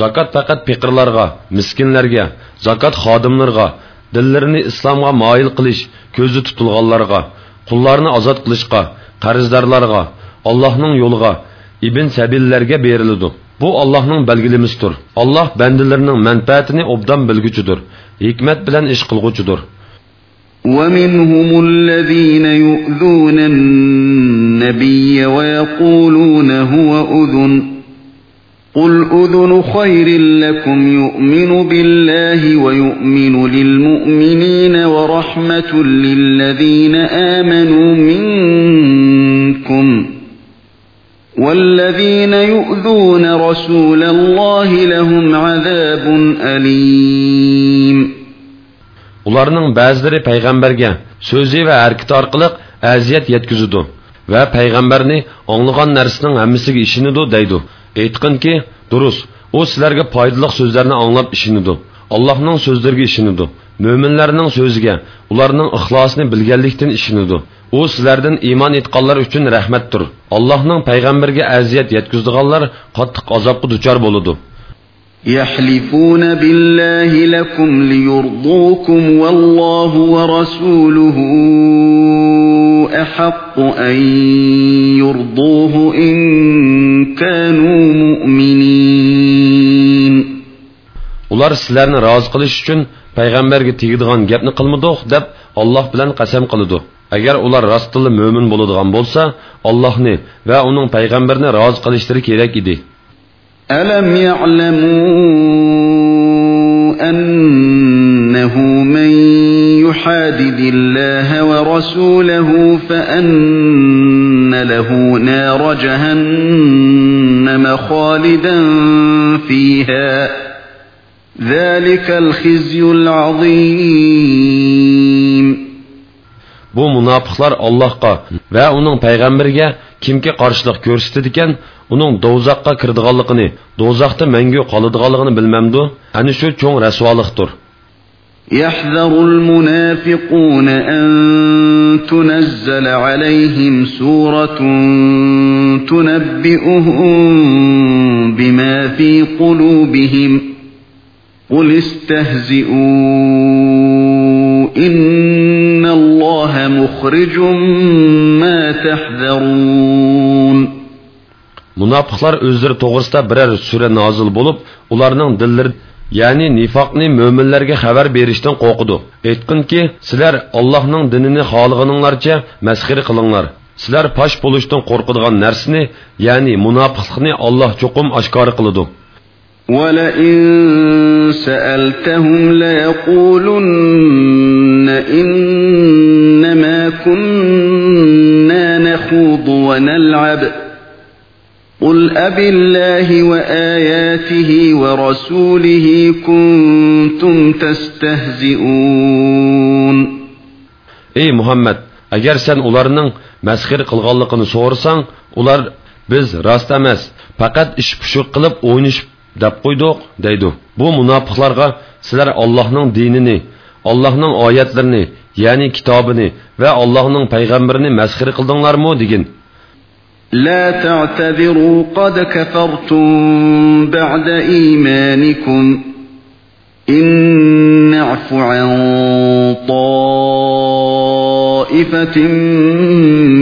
zakot faqat piqirlarga miskinlarga zakot xodimlarga dillarini islomga moyil qilish ko'zi tutilganlarga qullarni ozod qilishga qarzdorlarga allohning yo'liga ibn sabillarga beriladi bu allohning belgilimizdir alloh bandalarining manfaatini obdan bilguchidir hikmat bilan ish qilg'uchidir ومنهم الذين يؤذون النبي ويقولون هو أذن قل أذن خير لكم يؤمن بالله ويؤمن للمؤمنين ورحمة للذين آمنوا منكم والذين يؤذون رسول الله لهم عذاب أليم ularning ba'zilari payg'ambarga so'zi va harakati orqali aziyat yetkazidi va payg'ambarni anglagan narsaning hammasiga ishonidi deydi aytqinki durust u sizlarga foydali so'zlarni anglab ishonidi allohning so'zlariga ishonidi mo'minlarning so'ziga ularning ixlosini bilganlikdan ishonidi u sizlardan iymon etganlar uchun rahmatdir allohning payg'ambarga aziyat yetkazdiganlar qattiq azobga duchor bo'ladi يحلفون بالله لكم ليرضوكم والله ورسوله أحق أن يرضوه إن كانوا مؤمنين ular sizlarni rozi qilish uchun payg'ambarga tegadigan gapni qilmadoq deb olloh bilan qasam qiladi agar ular rostili mo'min bo'ladigan bo'lsa ollohni va uning payg'ambarini rozi qilishlari kerak edi alam ya'lamu annahu man va rasulahu fa anna lahu nar jahannam khalidan fiha ذلك الخزي العظيم bu munofiqlar allohga va uning payg'ambariga kimga qarshilik ko'rsatdi ekan uning do'zaxga kirdiganligini do'zaxda mangu qoladiganligini bilmamdu ana shu cho'ng rasvolikdir يحذر المنافقون أن تنزل عليهم سورة تنبئهم بما في قلوبهم. قل استهزئوا إن الله مخرج ما تحذرون. Munofiqlar o'zlari to'g'risida biror sura nozil bo'lib, ularning dillari ya'ni nifoqni mo'minlarga xabar berishdan qo'rqidi. Aytqinki, sizlar Allohning dinini xohlaganinglarcha masxira qilinglar. Sizlar pash bo'lishdan qo'rqadigan narsani, ya'ni munofiqlikni Alloh cho'qim oshkor qiladi. وَلَئِن سَأَلْتَهُمْ لَيَقُولُنَّ إِنَّمَا كُنَّا نَخُوضُ وَنَلْعَبُ قُلْ أَبِاللَّهِ وَآيَاتِهِ وَرَسُولِهِ كُنْتُمْ تَسْتَهْزِئُونَ Ey Muhammed, agar sen ularning masxir qilganligini so'rasang, ular biz rost emas, faqat ish pushuq qilib o'ynashib deb qo'ydiq deydi bu munofiqlarga sizlar allohning dinini allohning oyatlarini ya'ni kitobini va allohning payg'ambarini masxir qildinglarmi degin لا تعتذروا قد كفرتم بعد إيمانكم. إن نعف عن طائفة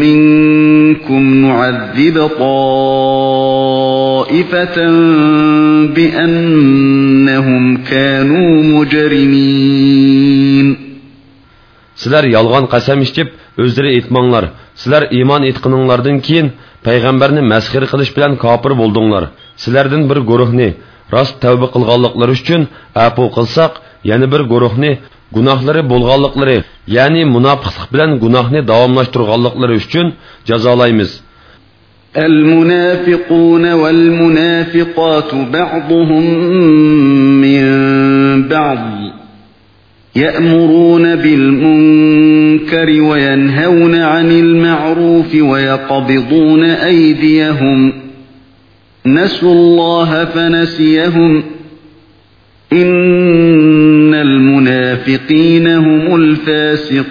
منكم نعذب طائفة بأنهم كانوا مجرمين. سلر يلغان قسم اشتب özleri etmanlar, sizler iman etkininlardan kiyin, payg'ambarni masxir qilish bilan kofir bo'ldinglar. Sizlardan bir guruhni rost tavba qilganliklari uchun afu qilsak, yana bir guruhni gunohlari bo'lganliklari, ya'ni munofiqlik bilan gunohni davomlashtirganliklari uchun jazolaymiz. المنافقون والمنافقات بعضهم من بعض يأمرون بالمنكر وينهون عن المعروف ويقبضون أيديهم. نسوا الله فنسيهم. إن المنافقين هم الفاسقون.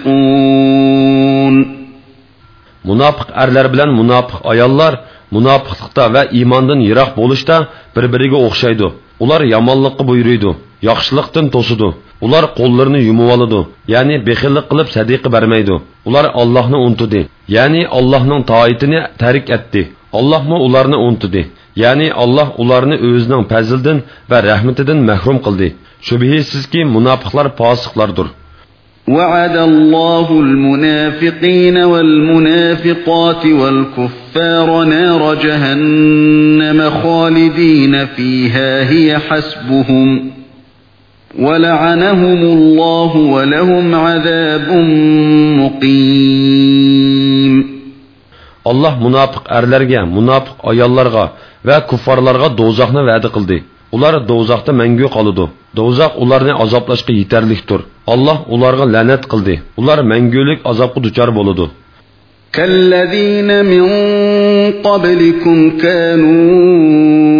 منافق أرلر بلن منافق أيالر منافق تختا و إيمان دن يراق بولشتا بربريغو أخشايدو. أولار يامالق بويريدو. yaxshilikdan to'sidi ular qo'llarini yumib oladi ya'ni bexillik qilib sadiqa bermaydi ular ollohni untidi ya'ni allohning toitini tarik etdi allohmi ularni untidi ya'ni alloh ularni o'zining fazlidan va rahmatidan mahrum qildi shubhisizki munofiqlar fosiqlardir وعد الله المنافقين والمنافقات والكفار نار جهنم خالدين فيها هي حسبهم ولعنهم الله ولهم عذاب مقيم Allah munofiq erlarga, munofiq ayollarga va kuffarlarga do'zaxni va'da qildi. Ular do'zaxda mangu qoladi. Do'zax ularni azoblashga yetarlikdir. Alloh ularga la'nat qildi. Ular mangulik azobga duchor bo'ladi. كالذين من قبلكم كانوا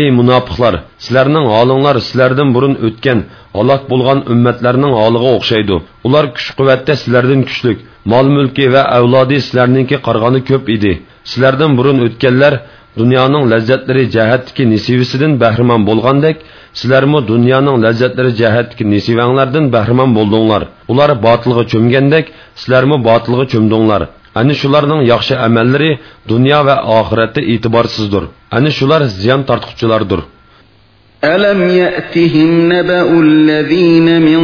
Ey munofiqlar, sizlarning holinglar sizlardan burun o'tgan halok bo'lgan ummatlarning holiga o'xshaydi. Ular kuch-quvvatda sizlardan kuchlik, mol-mulki va avlodi sizlarningki qarg'ani ko'p edi. Sizlardan burun o'tganlar dunyoning lazzatlari jihatdagi nisivisidan bahramon bo'lgandek, sizlarmi dunyoning lazzatlari jihatdagi nisivanglardan bahramon bo'ldinglar. Ular botilga cho'mgandek, sizlarmi botilga cho'mdinglar. Ani shularning yaxshi amallari dunyo va oxiratda e'tiborsizdir. Ani shular ziyon tortquchilardir. ألم يأتهم نبأ الذين من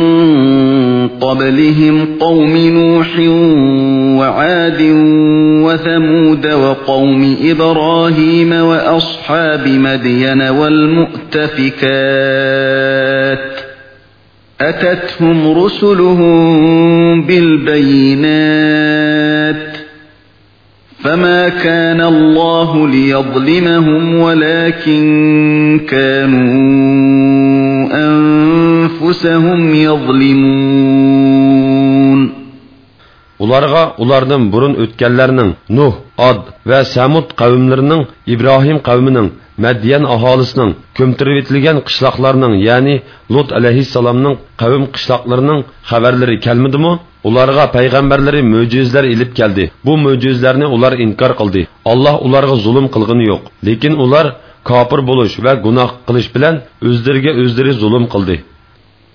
قبلهم قوم نوح وعاد وثمود وقوم إبراهيم وأصحاب مدين والمؤتفكات أتتهم رسلهم بالبينات فما كان الله ليظلمهم ولكن كانوا أنفسهم يظلمون ularga ulardan burun o'tganlarning nuh od va samud qavmlarining ibrohim qavmining madyan aholisining ko'mtirib etilgan ya'ni lut alayhissalomning qavm qishloqlarining xabarlari kelmadimi ularga payg'ambarlari mo'jizlar ilib keldi bu mo'jizlarni ular inkor qildi alloh ularga zulm qilgani yo'q lekin ular kofir bo'lish va gunoh qilish bilan o'zlariga o'zlari zulm qildi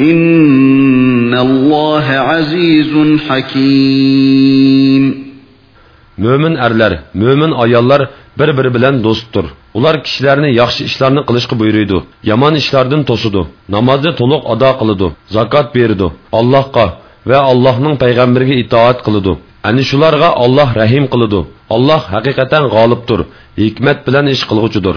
إن الله عزيز حكيم mo'min erlar mo'min ayollar bir biri bilan do'stdir ular kishilarni yaxshi ishlarni qilishga buyuriydi yomon ishlardan to'sidi namozni to'liq ado qiladi zakot beridi allohga va allohning payg'ambariga itoat qiladi ana shularga olloh rahim qiladi olloh haqiqatan g'olibdir hikmat bilan ish qilg'uchidir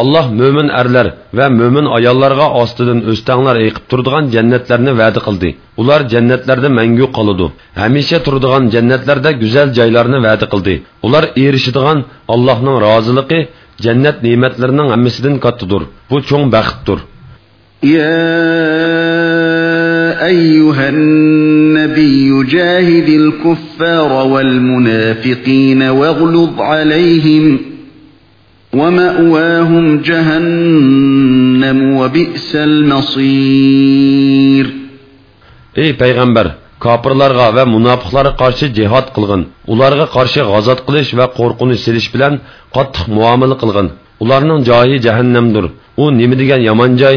alloh mo'min erlar va mo'min ayollarga ostidan o'stanglar eqib turadigan jannatlarni va'da qildi ular jannatlarda mangu qoladi hamisha turadigan jannatlarda go'zal joylarni va'da qildi ular erishadigan allohning roziligi jannat ne'matlarining hammasidan kattadir bu cho'ng baxtdir يا أيها النبي جاهد الكفار والمنافقين واغلظ عليهم ومأواهم جهنم وبئس المصير Ey payg'ambar kofirlarga va munofiqlarga qarshi jihod qilgin ularga qarshi g'azot qilish va qo'rqinch selish bilan qattiq muomala qilgin ularning joyi jahannamdir u nima degan yomon joy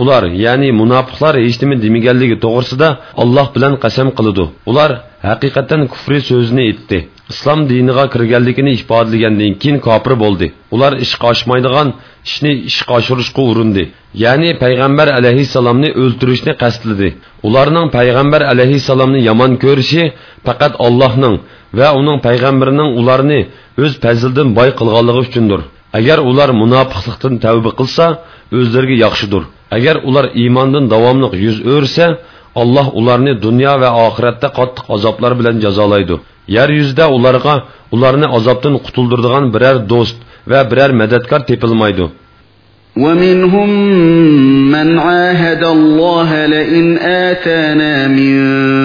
ular ya'ni munofiqlar hech nima demaganligi to'g'risida olloh bilan qasam qiladi. Ular haqiqatan kufri so'zini aytdi. Islom diniga kirganligini ifodalagandan keyin kofir bo'ldi. Ular ishqa oshmaydigan ishni ishqa oshirishga urindi. Ya'ni payg'ambar alayhissalomni o'ltirishni qasdladi. Ularning payg'ambar alayhissalomni yomon ko'rishi faqat ollohning va uning payg'ambarining ularni o'z fazlidan boy qilganligi uchundir. Agar ular munofiqlikdan tavba qilsa o'zlariga yaxshidir agar ular iymondan davomli yuz o'rsa alloh ularni dunyo va oxiratda qattiq azoblar bilan jazolaydi yer yuzida ularga ularni azobdan qutuldiradigan biror do'st va biror madadkor tepilmaydi ومنهم من عاهد الله لئن آتانا من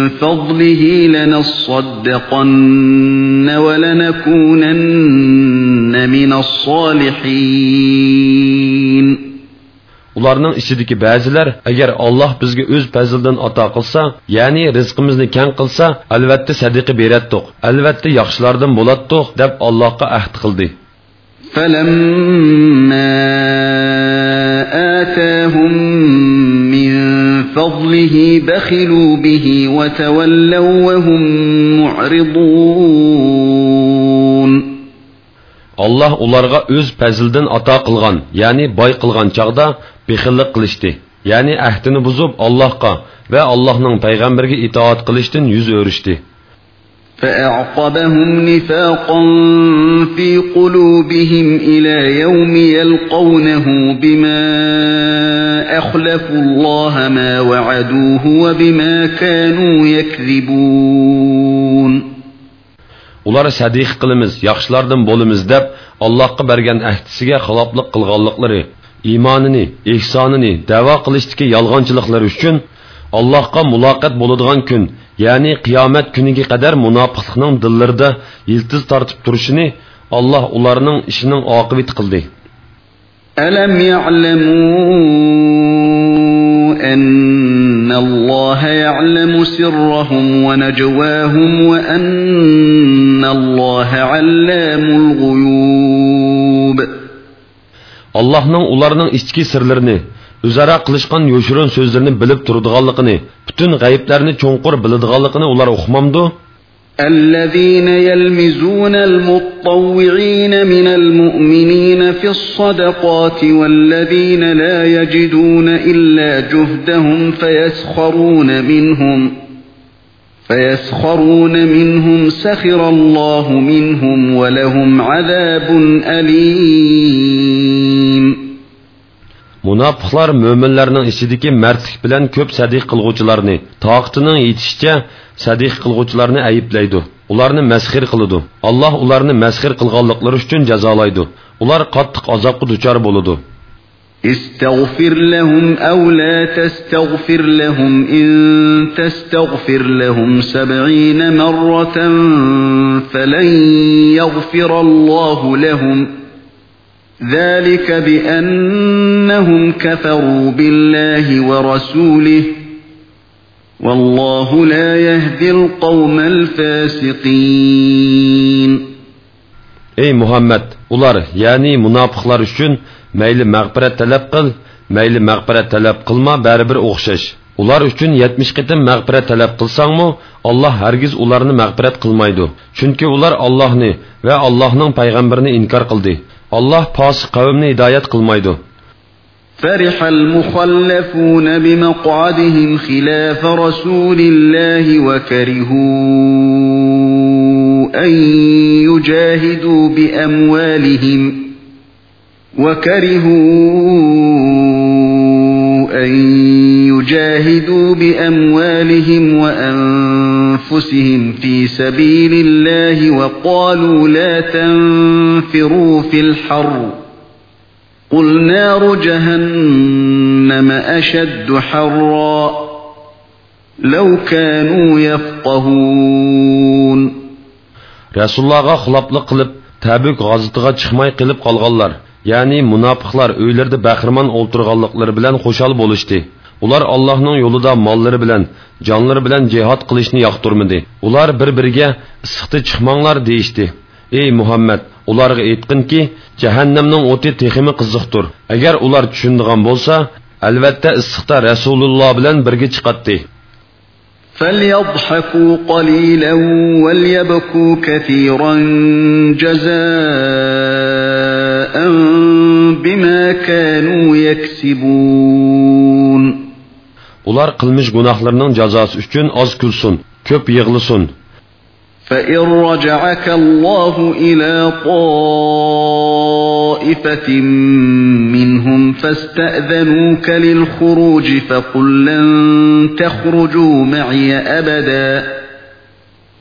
فضله لنصدقن ولنكونن من الصالحين ularning ichidagi ba'zilar agar Alloh bizga o'z fazlidan ato qilsa ya'ni rizqimizni kang qilsa albatta sadaqa beratdiq albatta yaxshilardan bo'latdiq deb allohga ahd qildi فلما آتاهم من فضله بخلوا به وتولوا وهم معرضون alloh ularga o'z fazlidan ato qilgan ya'ni boy qilgan chog'da bexillik qilishdi ya'ni ahdini buzib allohga va allohning payg'ambariga itoat qilishdan yuz o'rishdi فأعقبهم نفاقا في قلوبهم إلى يوم يلقونه بما أخلفوا الله ما وعدوه وبما كانوا يكذبون ular sadiq qilamiz yaxshilardan bo'lamiz deb allohga bergan ahdisiga xiloflik qilganliklari iymonini ehsonini davo qilishdagi yolg'onchiliklari uchun allohga muloqot bo'ladigan kun ya'ni qiyomat kuniga qadar munofiqlikning dillarida yiltiz tortib turishini alloh ularning ishining oqibati qildi ألم يعلموا أن يعلم سرهم ونجواهم وأن الله علام الغيوب allohning ularning ichki sirlarini o'zaro qilishgan yo'shirin so'zlarini bilib turadiganligini butun g'ayblarni cho'nqur biladiganligini ular uqmamdu الذين يلمزون المطوعين من المؤمنين في الصدقات والذين لا يجدون إلا جهدهم فيسخرون منهم فيسخرون منهم سخر الله منهم ولهم عذاب أليم. munofiqlar mo'minlarning ichidagi mardlik bilan ko'p sadiq qilg'uvchilarni toqatining yetishicha sadiq qilg'uvchilarni ayiblaydi ularni masxir qiladi alloh ularni masxir qilganliklari uchun jazolaydi ular qattiq azobga duchor bo'ladi استغفر لهم أو لا تستغفر لهم إن تستغفر لهم سبعين مرة فلن يغفر الله لهم ذلك بأنهم كفروا بالله ورسوله والله لا يهدي القوم الفاسقين ey muhammad ular ya'ni munofiqlar uchun mayli mag'firat talab qil mayli mag'firat talab qilma baribir o'xshash ular uchun yetmish qitim mag'firat talab qilsangmi alloh hargiz ularni mag'firat qilmaydi chunki ular allohni va allohning payg'ambarini inkor qildi alloh posiq qavmni hidoyat qilmaydi فرح المخلفون بمقعدهم خلاف رسول الله وكرهوا أن يجاهدوا بأموالهم وكرهوا أن يجاهدوا بأموالهم وأنفسهم في سبيل الله وقالوا لا تنفروا في الحر قل نار جهنم أشد حرا لو كانوا يفقهون rasulullohga xiloflik qilib tabuk g'azitiga chiqmay qilib qolganlar ya'ni munofiqlar uylarida bahrimon o'ltirganliklari bilan xushal bo'lishdi ular allohning yo'lida mollari bilan jonlari bilan jihod qilishni yoqtirmadi ular bir biriga issiqda chiqmanglar deyishdi ey muhammad ularga aytqinki jahannamning o'ti teximi qiziqdir agar ular tushundigan bo'lsa albatta issiqda rasululloh bilan birga chiqatdi فليضحكوا قليلا وليبكوا كثيرا جزاء بما كانوا يكسبون ular qilmish gunohlarining jazosi uchun oz kulsin ko'p yig'lisin فإن رجعك الله إلى طائفة منهم فاستأذنوك للخروج فقل لن تخرجوا معي أبداً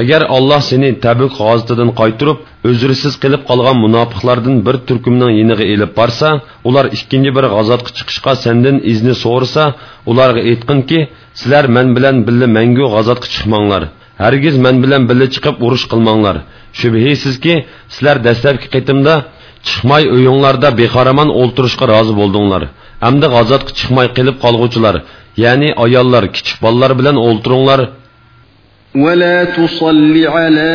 agar olloh seni tabuk g'ozitidan qaytirib o'zrisiz qilib qolgan munofiqlardan bir turkumning yeniga elib borsa ular ikkinchi bir g'azotga chiqishga sendan izni so'rasa ularga aytqinki sizlar men bilan birga mangu g'azotga chiqmanglar hargiz men bilan birga chiqib urush qilmanglar shubhisizki sizlar dastlabki qitimda chiqmay uyinglarda bexaraman o'ltirishga rozi bo'ldinglar hamda g'azotga chiqmay qilib qolg'uvchilar ya'ni ayollar kichik bolalar bilan o'ltiringlar ولا تصل على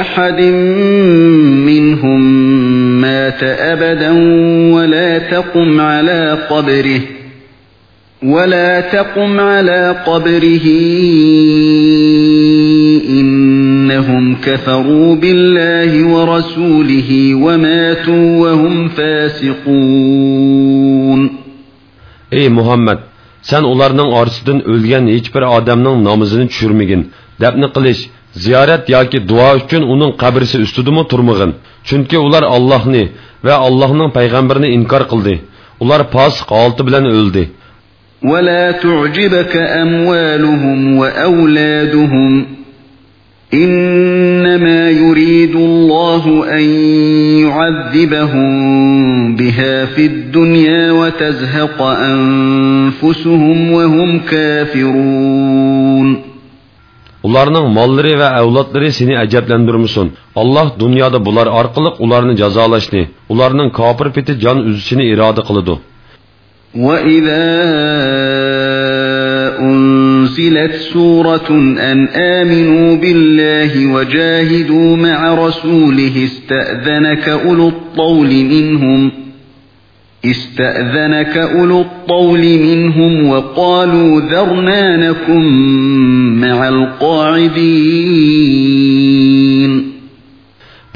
أحد منهم مات أبدا ولا تقم على قبره ولا تقم على قبره. إنهم كفروا بالله ورسوله وماتوا وهم فاسقون. أي محمد sen ularning orasidan o'lgan hech bir odamning nomizini tushirmagin dabni qilish ziyorat yoki duo uchun uning qabrisi ustidimi turmag'in chunki ular allohni va allohning payg'ambarini inkor qildi ular posiq holati bilan o'ldi ولا تعجبك أموالهم وأولادهم إنما يريد الله أن يعذبهم بها في الدنيا وتزهق أنفسهم وهم كافرون Ularning mollari va avlodlari seni ajablantirmasin. Alloh dunyoda bular ularni jazolashni, ularning kofir peti jon uzishini iroda qiladi. Va idza أنزلت سورة أن آمنوا بالله وجاهدوا مع رسوله استأذنك أولو الطول منهم استأذنك أولو الطول منهم وقالوا ذرنا نكن مع القاعدين.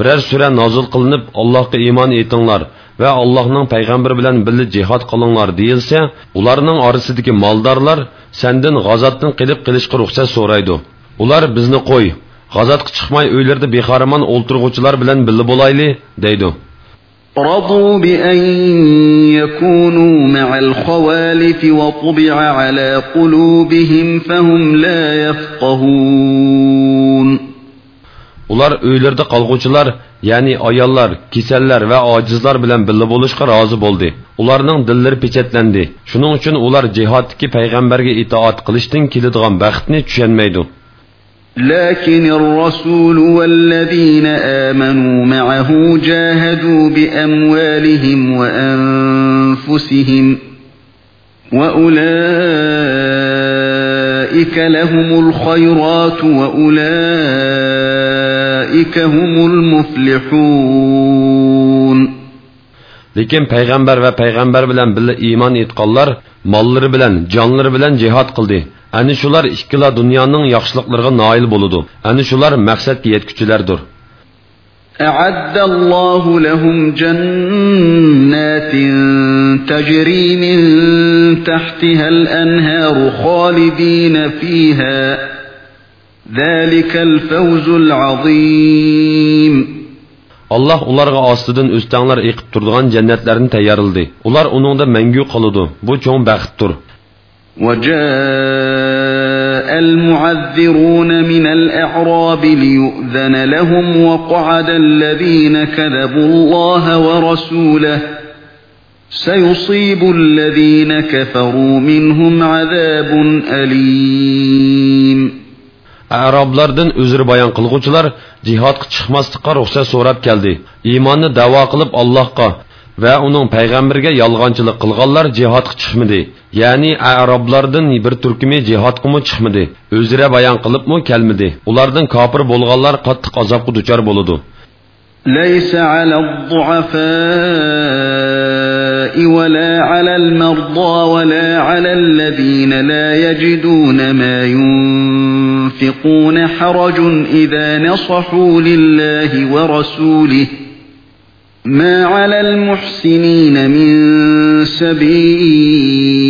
biror sura nozil qilinib allohga iymon etinglar va allohning payg'ambari bilan birga jihod qilinglar deyilsa ularning orasidagi moldorlar sendan g'azotdan qilib qilishga ruxsat so'raydi ular bizni qo'y g'azotga chiqmay uylarda bexaraman o'ltirg'uvchilar bilan birga bo'layli deydi رضوا بأن يكونوا مع الخوالف وطبع على قلوبهم فهم لا يفقهون ular uylarda qolg'uvchilar ya'ni ayollar kasallar va ojizlar bilan birga bo'lishga rozi bo'ldi ularning dillari pechatlandi shuning uchun ular jihoddagi payg'ambarga itoat qilishdan keladigan baxtni tushunmaydi لكن الرسول والذين آمنوا معه جاهدوا بأموالهم وأنفسهم وأولئك لهم الخيرات وأولئك هم المفلحون lekin payg'ambar va payg'ambar bilan birga iymon etganlar mollari bilan jonlari bilan jihod qildi ana shular ikkila dunyoning yaxshiliklariga noil bo'ladi ana shular maqsadga yetguchilardir أعد الله لهم جنات تجري من تحتها الأنهار خالدين فيها ذلك الفوز العظيم alloh ularga ostidan o'stanglar eqib turadigan jannatlarni tayyorladi ular uningda mangu qoladi bu cho'ng baxtdir وجاء المعذرون من الأعراب ليؤذن لهم وقعد الذين كذبوا الله ورسوله سيصيب الذين كفروا منهم عذاب أليم arablardan o'zri bayon qilg'uvchilar jihodga chiqmaslikqa ruxsat so'rab keldi iymonni davo qilib allohga va uning payg'ambariga yolg'onchilik qilganlar jihodga chiqmadi ya'ni arablardan bir turkumi jihodgami chiqmadi o'zira bayon qilibmi kelmadi ulardan kofir bo'lganlar qattiq azobga duchor bo'ladi ليس على الضعفاء ولا على المرضى ولا على الذين لا يجدون ما ينفقون حرج إذا نصحوا لله ورسوله ما على المحسنين من سبيل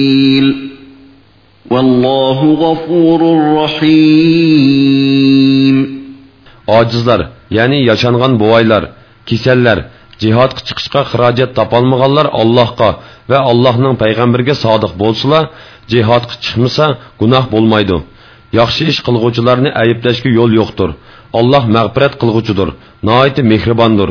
والله غفور رحيم Acizlar, yani yaşanğan boğaylar, kiseller, cihatga chiqishga xarajat topolmaganlar Allohga va Allohning payg'ambariga sodiq bo'lsalar, jihatga chiqmasa gunoh bo'lmaydi. Yaxshi ish qilguvchilarni ayblashga yo'l yo'qdir. Alloh mag'firat qilguvchidir, nihoyat mehribondir.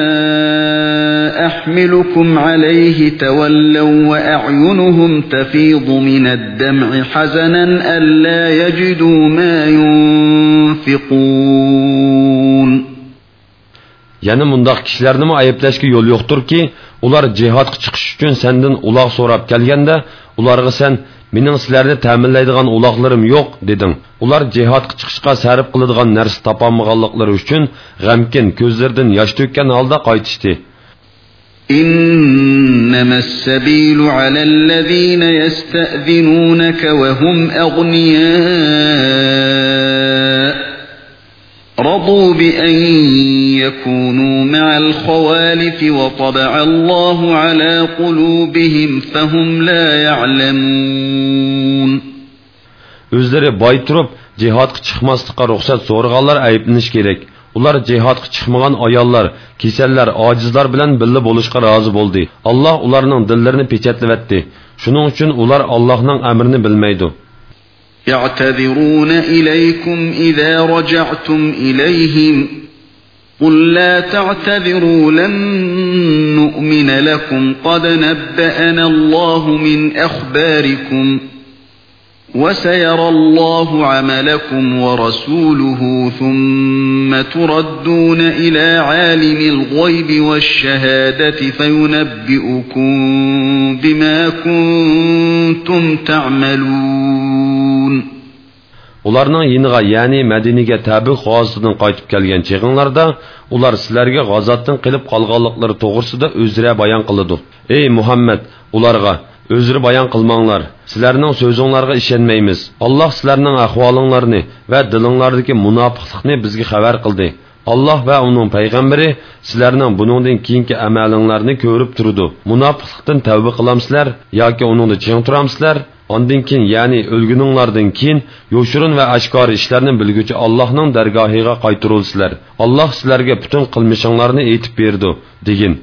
تولوا وأعينهم تفيض من الدمع حزنا ألا يجدوا ما ينفقون Yana mundaq kishilarni mi ayblashga yo'l yo'qdirki, ular jihodga chiqish uchun sendan uloq so'rab kelganda, ularga sen mening sizlarni ta'minlaydigan uloqlarim yo'q deding. Ular jihodga chiqishga sarf qiladigan narsa topolmaganliklari uchun g'amkin ko'zlaridan yosh to'kkan holda qaytishdi. إنما السبيل على الذين يستأذنونك وهم أغنياء رضوا بأن يكونوا مع الخوالف وطبع الله على قلوبهم فهم لا يعلمون Özleri boy turib, jihodga chiqmaslikqa ruxsat so'raganlar ayblanish kerak. Ular jihodga chiqmagan ayollar kasallar ojizlar bilan birga bo'lishga rozi bo'ldi alloh ularning dillarini pechatlavatdi shuning uchun ular allohning amrini bilmaydi يعتذرون إليكم إذا رجعتم إليهم قل لا تعتذروا لن نؤمن لكم قد نبأنا الله من أخباركم وسيرى الله عملكم ورسوله ثم تردون إلى عالم الغيب والشهادة فينبئكم بما كنتم تعملون ularning yiniga ya'ni madinaga tabi g'ozitidan qaytib kelgan chig'inlarda ular sizlarga g'azotdan qilib qolganliklari to'g'risida o'zira bayon qiladi ey muhammad ularga o'zri bayon qilmanglar sizlarning so'zinglarga ishonmaymiz alloh sizlarning ahvolinglarni va dilinglardagi munofiqlikni bizga xabar qildi alloh va uning payg'ambari sizlarning buningdan keyingi amalinglarni ko'rib turdi munofiqlikdan tavba qilamsizlar yoki uningda ching turamsizlar ondan keyin ya'ni o'lguninglardan keyin yoshirin va oshkor ishlarni bilguvchi allohning dargohiga qaytirilsizlar alloh sizlarga butun qilmishinglarni aytib berdi degin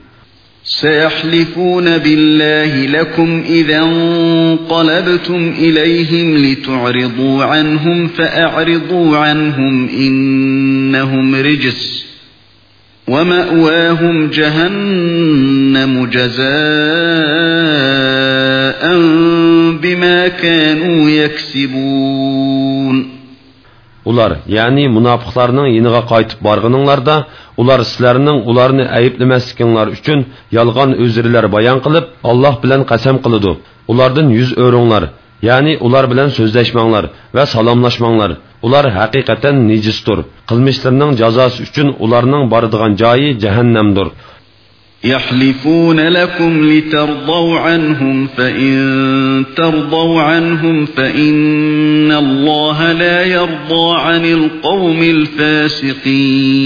سيحلفون بالله لكم إذا انقلبتم إليهم لتعرضوا عنهم فأعرضوا عنهم إنهم رجس ومأواهم جهنم جزاء بما كانوا يكسبون. Ular ya'ni munofiqlarning yiniga qaytib borganinglarda ular sizlarning ularni ayblamasliginglar uchun yolg'on o'zrilar bayon qilib Alloh bilan qasam qiladi ulardan yuz o'ringlar ya'ni ular bilan so'zlashmanglar va salomlashmanglar ular haqiqatan nejisdir qilmishlarining jazosi uchun ularning boradigan joyi jahannamdir يحلفون لكم لترضوا عنهم فإن ترضوا عنهم فإن الله لا يرضى عن القوم الفاسقين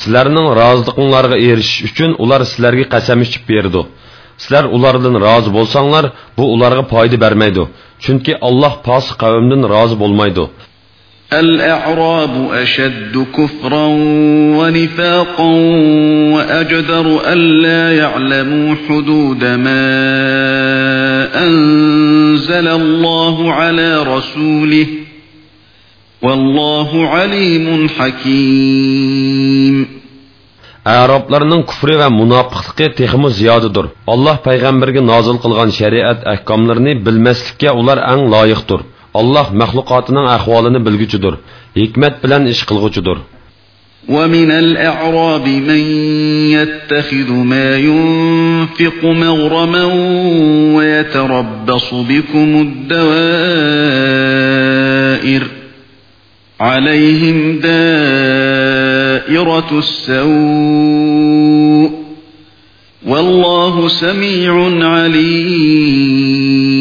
sizlarning roziliqinglarga erishish uchun ular sizlarga qasam ichib berdi sizlar ulardan rozi bo'lsanglar bu ularga foyda bermaydi chunki alloh pos qavmdan rozi bo'lmaydi الأعراب أشد كفرا ونفاقا وأجدر ألا يعلموا حدود ما أنزل الله على رسوله والله عليم حكيم Arablarning kufri va munofiqligi texmi ziyodadir. Alloh payg'ambarga nozil qilgan shariat ahkomlarini bilmaslikka ular eng loyiqdir. Alloh mahluqotining ahvolini bilguchidir, hikmat bilan ish qilguchidir. ومن الأعراب من يتخذ ما ينفق مغرما ويتربص بكم الدوائر. عليهم دائرة السوء. والله سميع عليم.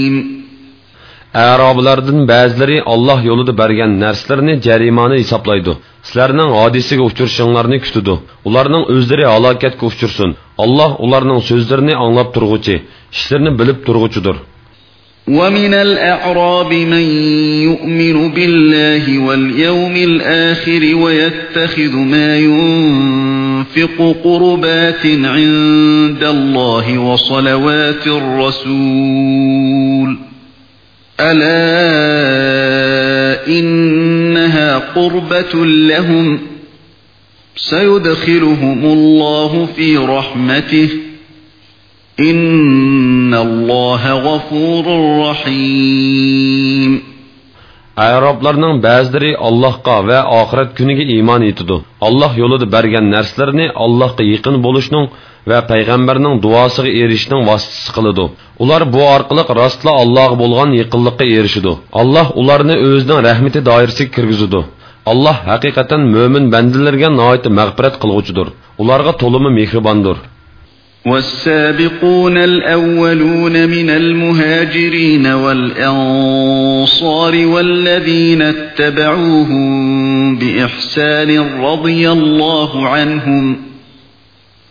Arablardan ba'zilari Alloh yo'lida bergan narsalarni jarimani hisoblaydi. Sizlarning hodisiga uchrashinglarni kutidi. Ularning o'zlari halokatga uchursin. Alloh ularning so'zlarini anglab turg'uchi, ishlarini bilib turg'uchidir. ومن الأعراب من يؤمن بالله واليوم الآخر ويتخذ ما ينفق قربات عند الله وصلوات الرسول ألا إنها قربة لهم سيدخلهم الله في رحمته إن الله غفور رحيم Arablarning ba'zilari Allohga va oxirat kuniga iymon etadi. Alloh yo'lida bergan narsalarni Allohga yaqin bo'lishning va payg'ambarning duosiga erishishning vositasi qiladi. Ular bu orqali rostla Allohga bo'lgan yaqinlikka erishadi. Alloh ularni o'zining rahmati doirasiga kirgizadi. Alloh haqiqatan mo'min bandalarga nihoyat mag'firat qilg'uchidir. Ularga to'limi mehribondir. والسابقون الأولون من المهاجرين والأنصار والذين اتبعوهم بإحسان رضي الله عنهم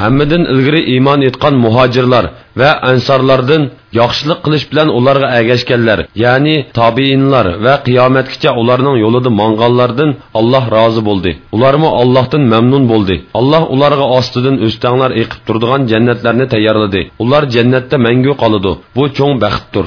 Hammadan ilgari iymon etgan muhojirlar va ansorlardan yaxshilik qilish bilan ularga agashganlar, ya'ni tobiinlar va qiyomatgacha ularning yo'lida monganlardan Alloh rozi bo'ldi. Ularmi Allohdan mamnun bo'ldi. Alloh ularga ostidan o'stanglar eqib turadigan jannatlarni tayyorladi. Ular jannatda mangu qoladi. Bu cho'ng baxtdir.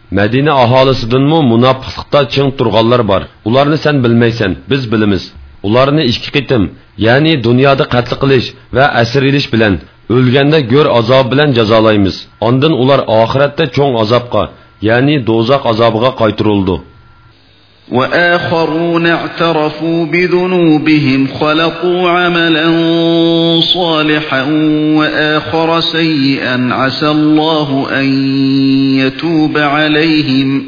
Мәдинә аһалысыдынмы мунафиқлыкта чиң турганлар бар. Уларны сән белмәйсән, без билемиз. Уларны ички кытым, ягъни дөньяда катл кылыш ва әсир илиш белән, өлгәндә гөр азабы белән җәзалаймыз. Андан улар ахиратта чоң азапка, ягъни дозак азабыга кайтырылды. وآخرون اعترفوا بذنوبهم خلقوا عملا صالحا وآخر سيئا عسى الله أن يتوب عليهم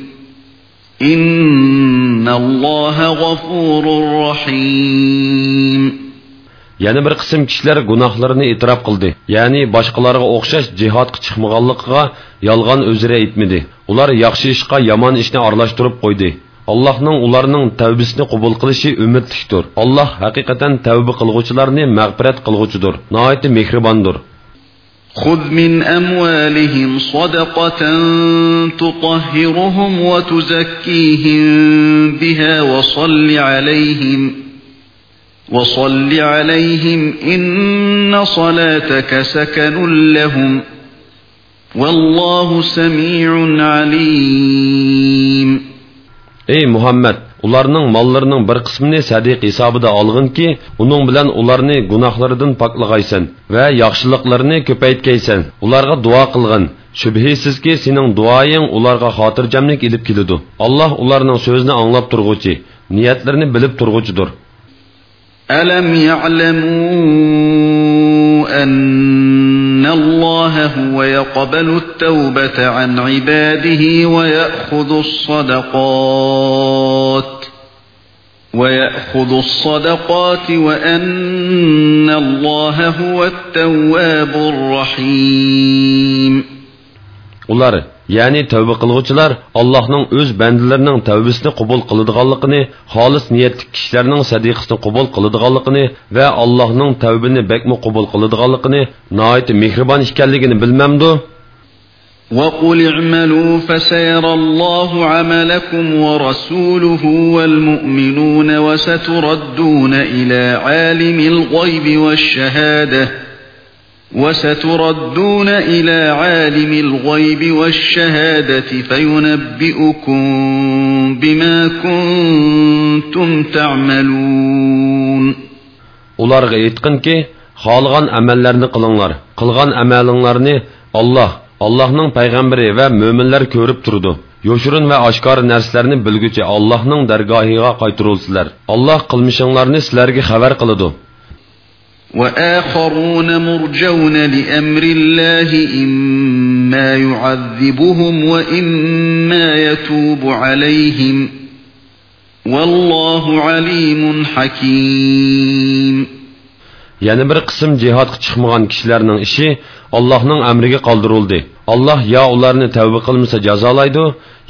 إن الله غفور رحيم Yana bir qism kishilar gunohlarini e'tirof qildi. Ya'ni boshqalarga o'xshash jihodga chiqmaganligiga yolg'on o'zira aytmadi. Ular yaxshi ishga yomon ishni aralashtirib qo'ydi. Allohning ularning tavbasini qabul qilishi umidlikdir. Alloh haqiqatan tavba qilguvchilarni mag'firat qilguvchidir. Nihoyat mehribondir. خذ من أموالهم صدقة تطهرهم وتزكيهم بها وصل عليهم وصل عليهم إن صلاتك سكن لهم والله سميع عليم Ey Muhammad, ularning mollarining bir qismini sadiq hisobida olginki uning bilan ularni gunohlaridan poklag'aysan va yaxshiliklarini ko'paytkaysan ularga duo qilgin shubhisizki sening duoying ularga xotirjamlik ilib keladi alloh ularning so'zini anglab turg'uchi niyatlarini bilib turg'uchidir alam ya'lamu أن الله هو يقبل التوبة عن عباده ويأخذ الصدقات ويأخذ الصدقات وأن الله هو التواب الرحيم. Ular ya'ni tavba qilg'uvchilar allohning o'z bandalarining tavbasini qabul qiladiganligini xolis niyatli kishilarning sadiqasini qabul qiladiganligini va allohning tavbini bakmi qabul qiladiganligini noit mehribon ekanligini bilmamdu وقل اعملوا فسيرى الله عملكم ورسوله والمؤمنون وستردون إلى عالم الغيب والشهادة وستردون إلى عالم الغيب والشهادة فينبئكم بما كنتم تعملون ularga aytqinki xohlagan amallarni qilinglar qilgan amalinglarni olloh allohning payg'ambari va mo'minlar ko'rib turdi yoshirin va oshkor narsalarni bilguchi allohning dargohiga qaytirilsizlar alloh qilmishinglarni sizlarga xabar qiladi وآخرون مرجون لأمر الله إما يعذبهم وإما يتوب عليهم والله عليم حكيم yana bir qism jihodga chiqmagan kishilarning ishi allohning amriga qoldirildi alloh yo ularni tavba qilmasa jazolaydi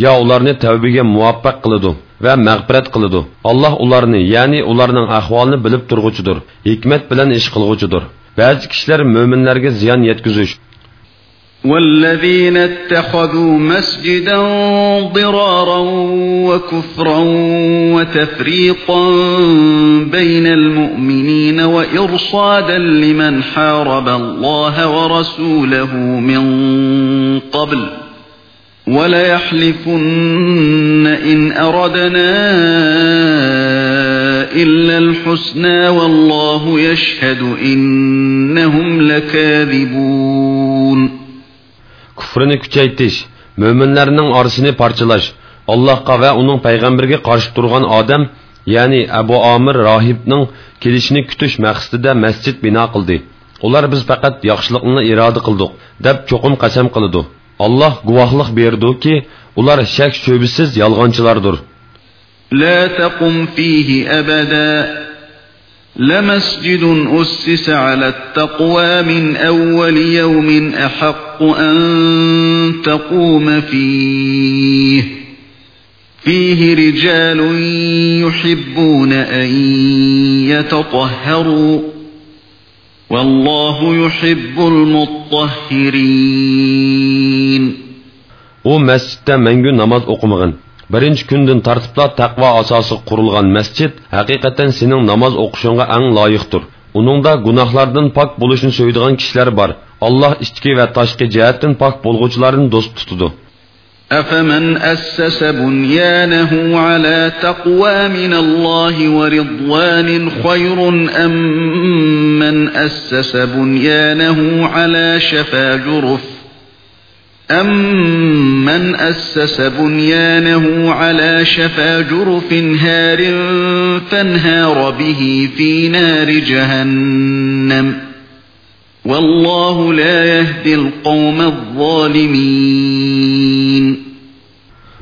yo ularni tavbaga muvaffaq qiladi va mag'firat qiladi alloh ularni ya'ni ularning ahvolini bilib turg'uchidir hikmat bilan ish qilg'uchidir ba'zi kishilar mo'minlarga ziyon yetkazish والذين اتخذوا مسجدا ضرارا وكفرا وتفريقا بين المؤمنين وإرصادا لمن حارب الله ورسوله من قبل وليحلفن إن أردنا إلا الحسنى والله يشهد إنهم لكاذبون kufrini kuchaytirish mo'minlarning orasini parchalash allohga va uning payg'ambariga qarshi turgan odam ya'ni abu omir rohibning kelishini kutish maqsadida masjid bino qildi ular biz faqat yaxshilikni iroda qildik deb cho'qim qasam qiladi alloh guvohlik berdiki ular shak shubisiz yolg'onchilardir. لا تقم فيه أبدا لمسجد أسس على التقوى من أول يوم أحق أن تقوم فيه فيه رجال يحبون أن يتطهروا والله يحب المطهرين u masjidda mangu namoz o'qimag'in birinchi kundan tartibla taqvo asosi qurilgan masjid haqiqatan sening namoz o'qishingga eng loyiqdir uningda gunohlardan pok bo'lishni so'ydigan kishilar bor alloh ichki va tashqi jihatdan pok bo'lg'uvchilarni do'st tutadi أفمن أسس بنيانه على تقوى من الله ورضوان خير أم من أسس بنيانه على شفا جرف؟ أَمَّنْ أَسَّسَ بُنْيَانَهُ عَلَى شَفَا جُرُفٍ هَارٍ فَانْهَارَ بِهِ فِي نَارِ جَهَنَّمَ؟ وَاللَّهُ لَا يَهْدِي الْقَوْمَ الظَّالِمِينَ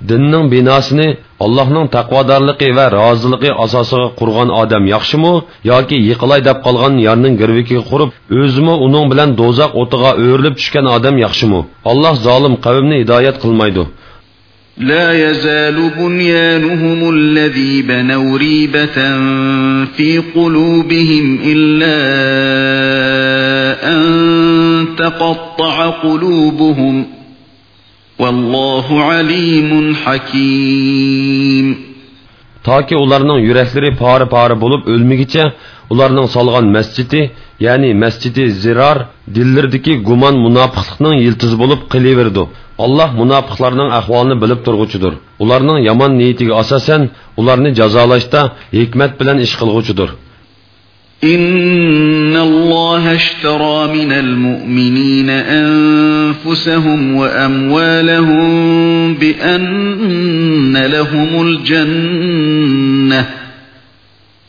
dinning binosini allohning taqvodorligi va roziligi asosiga qurgan odam yaxshimi yoki yiqilay deb qolgan yarning girvikiga qurib o'zimi uning bilan do'zax o'tiga o'rilib tushgan odam yaxshimi alloh zolim qavmni hidoyat qilmaydi لا يزال بنيانهم الذي بنوا ريبة في قلوبهم إلا أن تقطع قلوبهم والله عليم حكيم. toki ularning yuraklari pora pora bo'lib o'lmigicha ularning solgan masjidi ya'ni masjidi zirar dillardagi gumon munofiqlikning yiltizi bo'lib qilaverdi alloh munofiqlarning ahvolini bilib turg'uchidir ularning yomon niyatiga asosan ularni jazolashda hikmat bilan ish qilg'uchidir إن الله اشترى من المؤمنين أنفسهم وأموالهم بأن لهم الجنة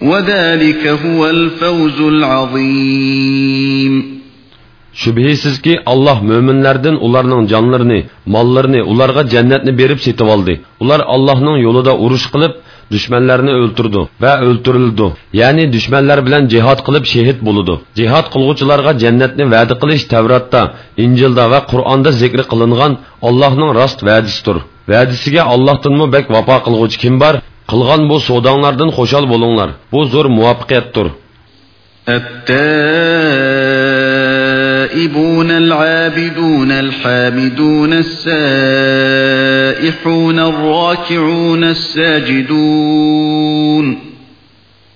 وذلك هو الفوز العظيم Şübhisizki Allah müminlerden ularning jonlarini, mollarini ularga jannatni berib setib oldi. Ular Allohning yo'lida urush qilib, dushmanlarni o'ltirdi va o'ltirildi. Ya'ni dushmanlar bilan jihad qilib shahid bo'ldi. Jihad qilguvchilarga jannatni va'da qilish Tavratda, Injilda va Qur'onda zikr qilingan Allohning rost va'disidir. Va'disiga Allohdanmi bek vafo qilguvchi kim bor? Qilgan bu savdonglardan xushal bo'linglar bu zo'r muvaffaqiyatdir التائبون العابدون الحامدون السائحون الراكعون الساجدون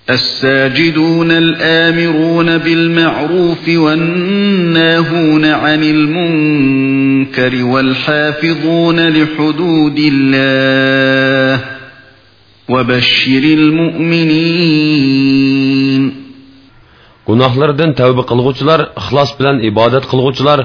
الساجدون الآمرون بالمعروف والناهون عن المنكر والحافظون لحدود الله وبشر المؤمنين Gunohlardan tavba qilguvchilar, ixlos bilan ibodat qilguvchilar,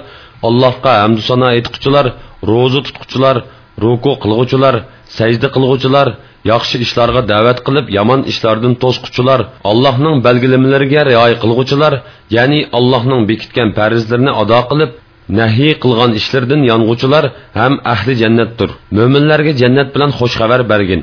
Allohga hamd sano aytquchilar, ro'za tutquchilar, ruku qilguvchilar, sajda qilguvchilar, yaxshi ishlarga da'vat qilib, yomon ishlardan to'squchilar, Allohning belgilamalariga rioya qilguvchilar, ya'ni Allohning bekitgan farzlarini ado qilib, nahiy qilgan ishlardan yong'uvchilar ham ahli jannatdir. Mo'minlarga jannat bilan xush xabar bergin.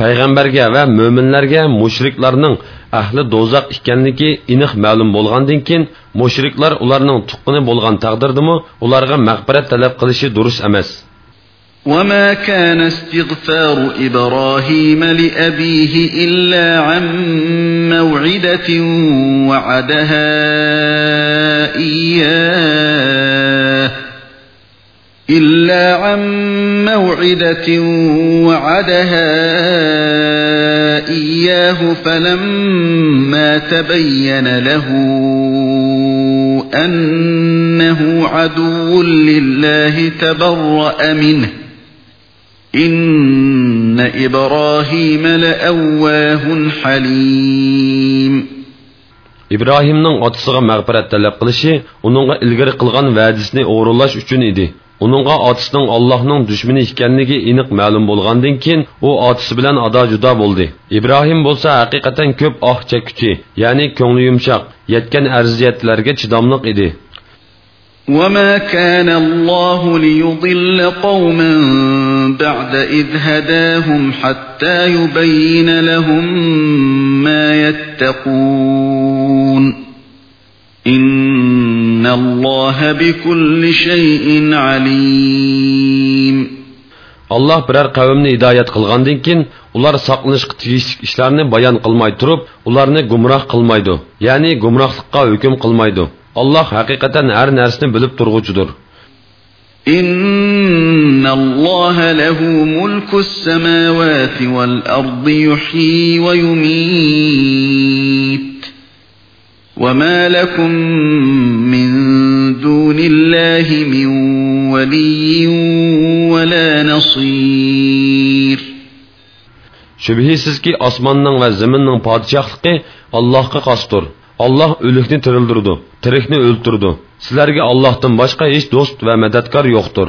Payg'ambarga va mo'minlarga mushriklarning ahli do'zax ekanligi aniq ma'lum bo'lgandan keyin mushriklar ularning tuqqini bo'lgan taqdirdimi ularga mag'firat talab qilishi durust emas وما كان استغفار إبراهيم لأبيه إلا عن موعدة وعدها إياه إلا عن موعدة وعدها إياه فلما تبين له أنه عدو لله تبرأ منه. إن إبراهيم لأواه حليم. إبراهيم نن أتصغى مغفرة تلقلشي ونن إلغر قلغان وادسني أورلاش أجن إدي uningga otasining Allohning dushmani ekanligi aniq ma'lum bo'lgandan keyin u otasi bilan ado judo bo'ldi ibrohim bo'lsa haqiqatan ko'p oh chekkuchi ya'ni ko'ngli yumshoq yetgan arziyatlarga chidamliq edi وما كان الله ليضل قوما بعد إذ هداهم حتى يبين لهم ما يتقون إن الله بكل شيء عليم alloh biror qavmni hidoyat qilgandan keyin ular saqlanishga tegishli ishlarni bayon qilmay turib ularni gumroh qilmaydi ya'ni gumrohlikqa hukm qilmaydi alloh haqiqatan har narsani bilib turg'uchidir إن الله له ملك السماوات والأرض يحيي ويميت وما لكم من دون الله من ولي ولا نصير shubhisizki osmonning va zaminning podshohligi allohga xosdir alloh o'likni tirildirdi tirikni o'ltirdi sizlarga allohdan boshqa hech do'st va madadkor yo'qdir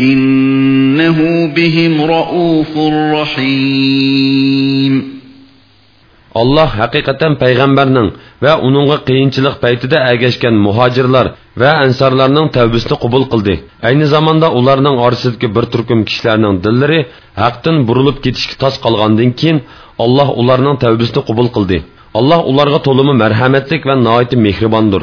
إنه بهم رؤوف رحيم alloh haqiqatan payg'ambarning va uningga qiyinchilik paytida agashgan muhojirlar va ansorlarning tavbasini qabul qildi ayni zamonda ularning orasidagi bir turkum kishilarning dillari haqdan burilib ketishga tos qolgandan keyin alloh ularning tavbasini qabul qildi alloh ularga to'limi marhamatlik va noiti mehribondir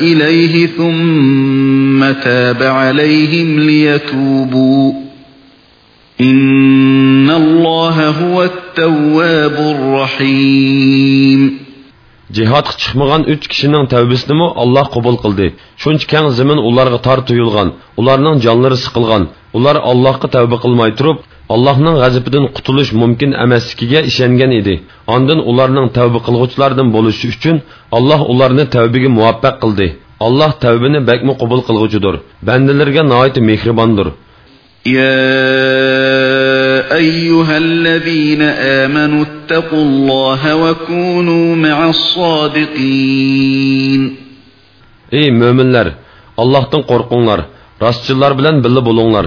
إليه ثم تاب عليهم ليتوبوا إن الله هو التواب الرحيم jihodga chiqmagan uch kishining tavbasini alloh qabul qildi shuncha kang zamin ularga tor tuyulgan ularning jonlari siqilgan ular allohga tavba qilmay turib allohning g'azabidan qutulish mumkin emasligiga ishongan edi ondin ularning tavba qilg'uvchilardan bo'lishi uchun alloh ularni tavbaga muvaffaq qildi alloh tavbani bakmi qabul qilg'uchidir bandalarga noiti mehribondir يا أيها الذين آمنوا اتقوا الله وكونوا مع الصادقين Ey müminler, Allah'tan korkunlar, rastçılar bilen billi bulunlar.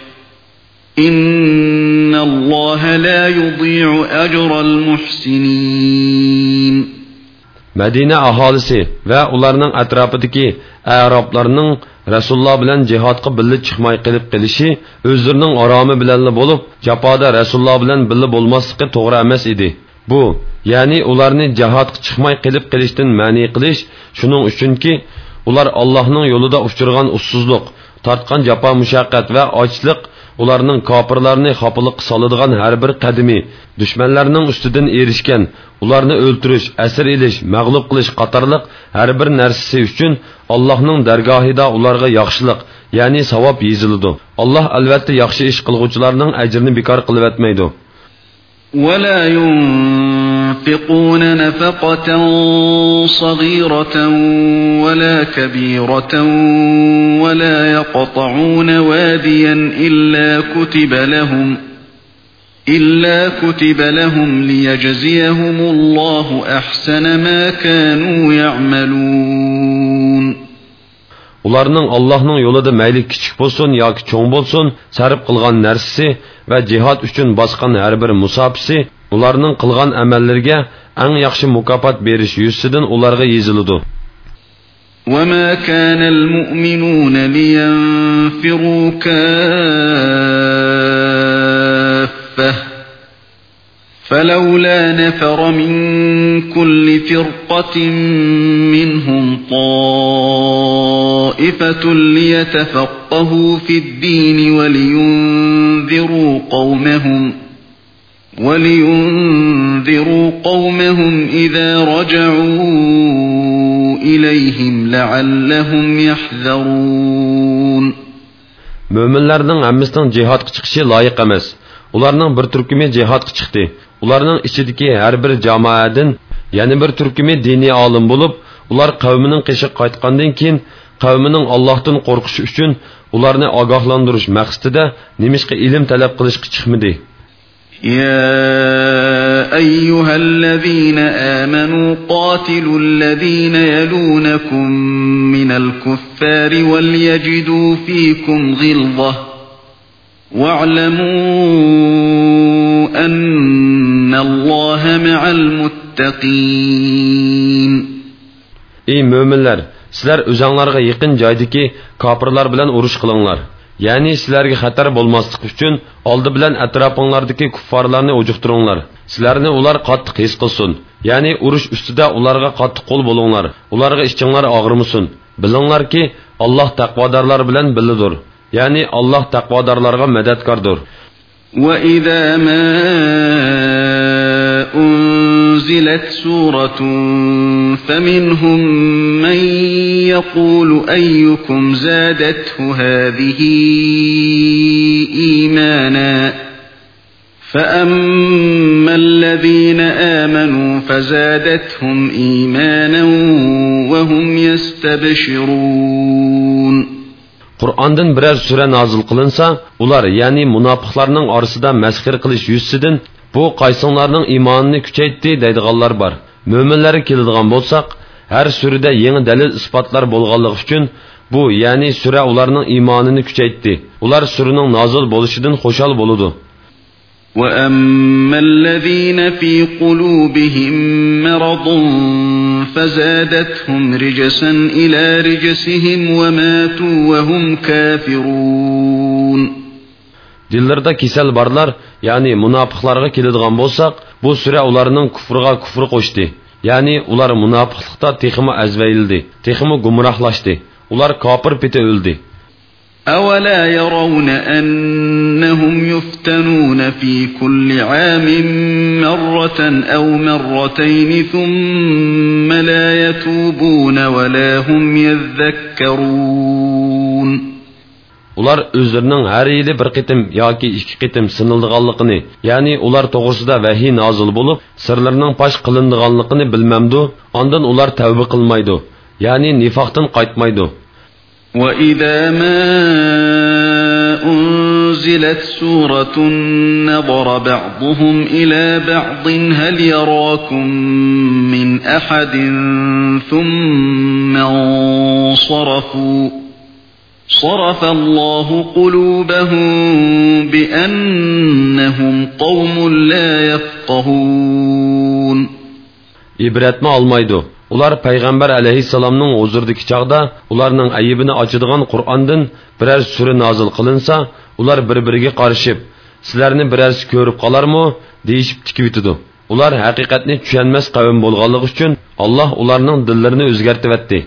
إن الله لا يضيع أجر المحسنين Madina aholisi va ularning atrofidagi arablarning Rasululloh bilan jihodga birga chiqmay qilib qilishi o'zlarining oromi bilanla bo'lib, jafoda Rasululloh bilan birga bo'lmasligi to'g'ri emas edi. Bu, ya'ni ularni jihodga chiqmay qilib qilishdan ma'ni qilish shuning uchunki, ular Allohning yo'lida uchirgan ussuzlik, tortgan jafo mushaqqat va ochlik ularning kofirlarni xopiliq soladigan har bir qadimi dushmanlarning ustidan erishgan ularni o'ltirish asir ilish mag'lub qilish qatorliq har bir narsasi uchun allohning dargohida ularga yaxshilik ya'ni savob yeziladi alloh albatta yaxshi ish qilg'uvchilarning ajrini bekor qilib o'tmaydi ينفقون نفقة صغيرة ولا كبيرة ولا يقطعون واديا إلا كتب لهم إلا كتب لهم ليجزيهم الله أحسن ما كانوا يعملون ularning allohning yo'lida mayli kichik bo'lsin yoki cho'ng bo'lsin sarf qilgan narsasi va jihod uchun bosgan har bir musofisi ularning qilgan amallariga eng yaxshi mukofot berish yuzidan ularga yeziladi. وما كان المؤمنون لينفروا كافة فلولا نفر من كل فرقة منهم طائفة ليتفقهوا في الدين ولينذروا قومهم ولينذروا قومهم إذا رجعوا إليهم لعلهم يحذرون Möminlərinin həmməsinin cihadqa çıxışı layiq emas. Ularning bir turkumi jihadqa chiqdi. Ularning ichidagi har bir jamoadan yana bir turkumi diniy olim bo'lib, ular qavmining qishi qaytgandan keyin qavmining Allohdan qo'rqishi uchun ularni ogohlantirish maqsadida nimishqa ilm talab qilishga chiqmadi. يا أيها الذين آمنوا قاتلوا الذين يلونكم من الكفار وليجدوا فيكم غلظة واعلموا أن الله مع المتقين Ey müminler, sizler özanlarga yakın joydagi kofirlar bilan urush qilinglar. Ya'ni sizlarga xatar bo'lmaslik uchun oldi bilan atrofinglardagi kuffarlarni ujuqtiringlar sizlarni ular qattiq his qilsin ya'ni urush ustida ularga qattiq qo'l bo'linglar ularga ichinglar og'rimasin bilinglarki alloh taqvodorlar bilan bilidir ya'ni alloh taqvodorlarga madadkordir وإذا ما أنزلت سورة فمنهم من يقول أيكم زادته هذه إيمانا فأما الذين آمنوا فزادتهم إيمانا وهم يستبشرون Qur'ondan biror sura nozil qilinsa, ular, ya'ni munofiqlarning orasida masxir qilish yuzidan bu qaysinglarning iymonini kuchaytdi deydiganlar bor mo'minlarga keladigan bo'lsak har surada yangi dalil isbotlar bo'lganligi uchun bu ya'ni sura ularning iymonini kuchaytdi ular suraning nozil bo'lishidan xushal bo'ludi وأما الذين في قلوبهم مرض فزادتهم رجسا إلى رجسهم وماتوا وهم كافرون dillarida kasal borlar ya'ni munofiqlarga keladigan bo'lsak bu sura ularning kufriga kufr qo'shdi ya'ni ular munofiqlikda texmi azvayldi texmi gumrohlashdi ular kofir peti o'ldi أولا يرون أنهم يفتنون في كل عام مرة أو مرتين ثم لا يتوبون ولا هم يذكرون ular o'zlarining har yili bir qitim yoki ikki qitim sinildiganligini ya'ni ular to'g'risida vahiy nozil bo'lib sirlarning fosh qilindiganligini bilmamdu ondan ular tavba qilmaydi ya'ni nifoqdan qaytmaydi وإذا ما أنزلت سورة نظر بعضهم إلى بعض هل يراكم من أحد ثم انصرفوا صرف الله قلوبهم بأنهم قوم لا يفقهون ibratni olmaydi ular payg'ambar alayhissalomning huzurdagi chog'da ularning ayibini ochadigan qur'ondan biror sura nozil qilinsa ular bir biriga qarishib sizlarni birarsi ko'rib qolarmi deyishib tikib yutidi ular haqiqatni tushunmas qavm bo'lganligi uchun alloh ularning dillarini o'zgartiryapti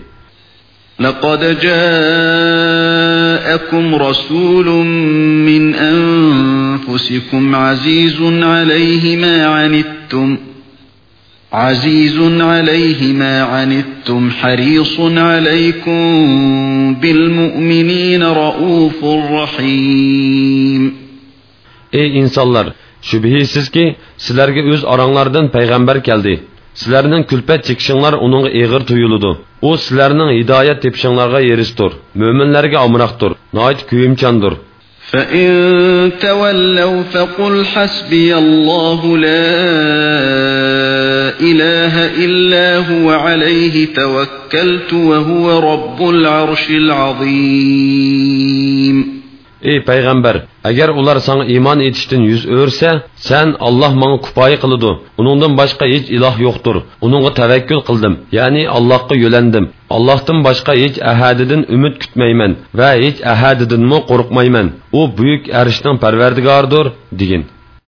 لقد جاءكم رسول من أنفسكم عزيز عليه ما عنتم عزيز عليه ما عنتم حريص عليكم بالمؤمنين رؤوف رحيم Ey insanlar! Şübhisizki sizlerge öz aranglardan peygamber geldi. Sizlarning kulpat chekishinglar uningga eg'ir tuyuludi u sizlarning hidoyat tepishinglarga yerisdir mo'minlarga omroqdir noit kuyimchandir فإن تولوا فقل حسبي الله لا إله إلا هو عليه توكلت وهو رب العرش العظيم ey payg'ambar agar ular sanga iymon etishdan yuz o'rsa san olloh manga kupoyi qiladi uningdan boshqa hech iloh yo'qdir uningga tavakkul qildim ya'ni allohga yo'landim allohdan boshqa hech ahadidan umid kutmayman va hech ahadidanmi qo'rqmayman u buyuk arishning parvardigoridir degin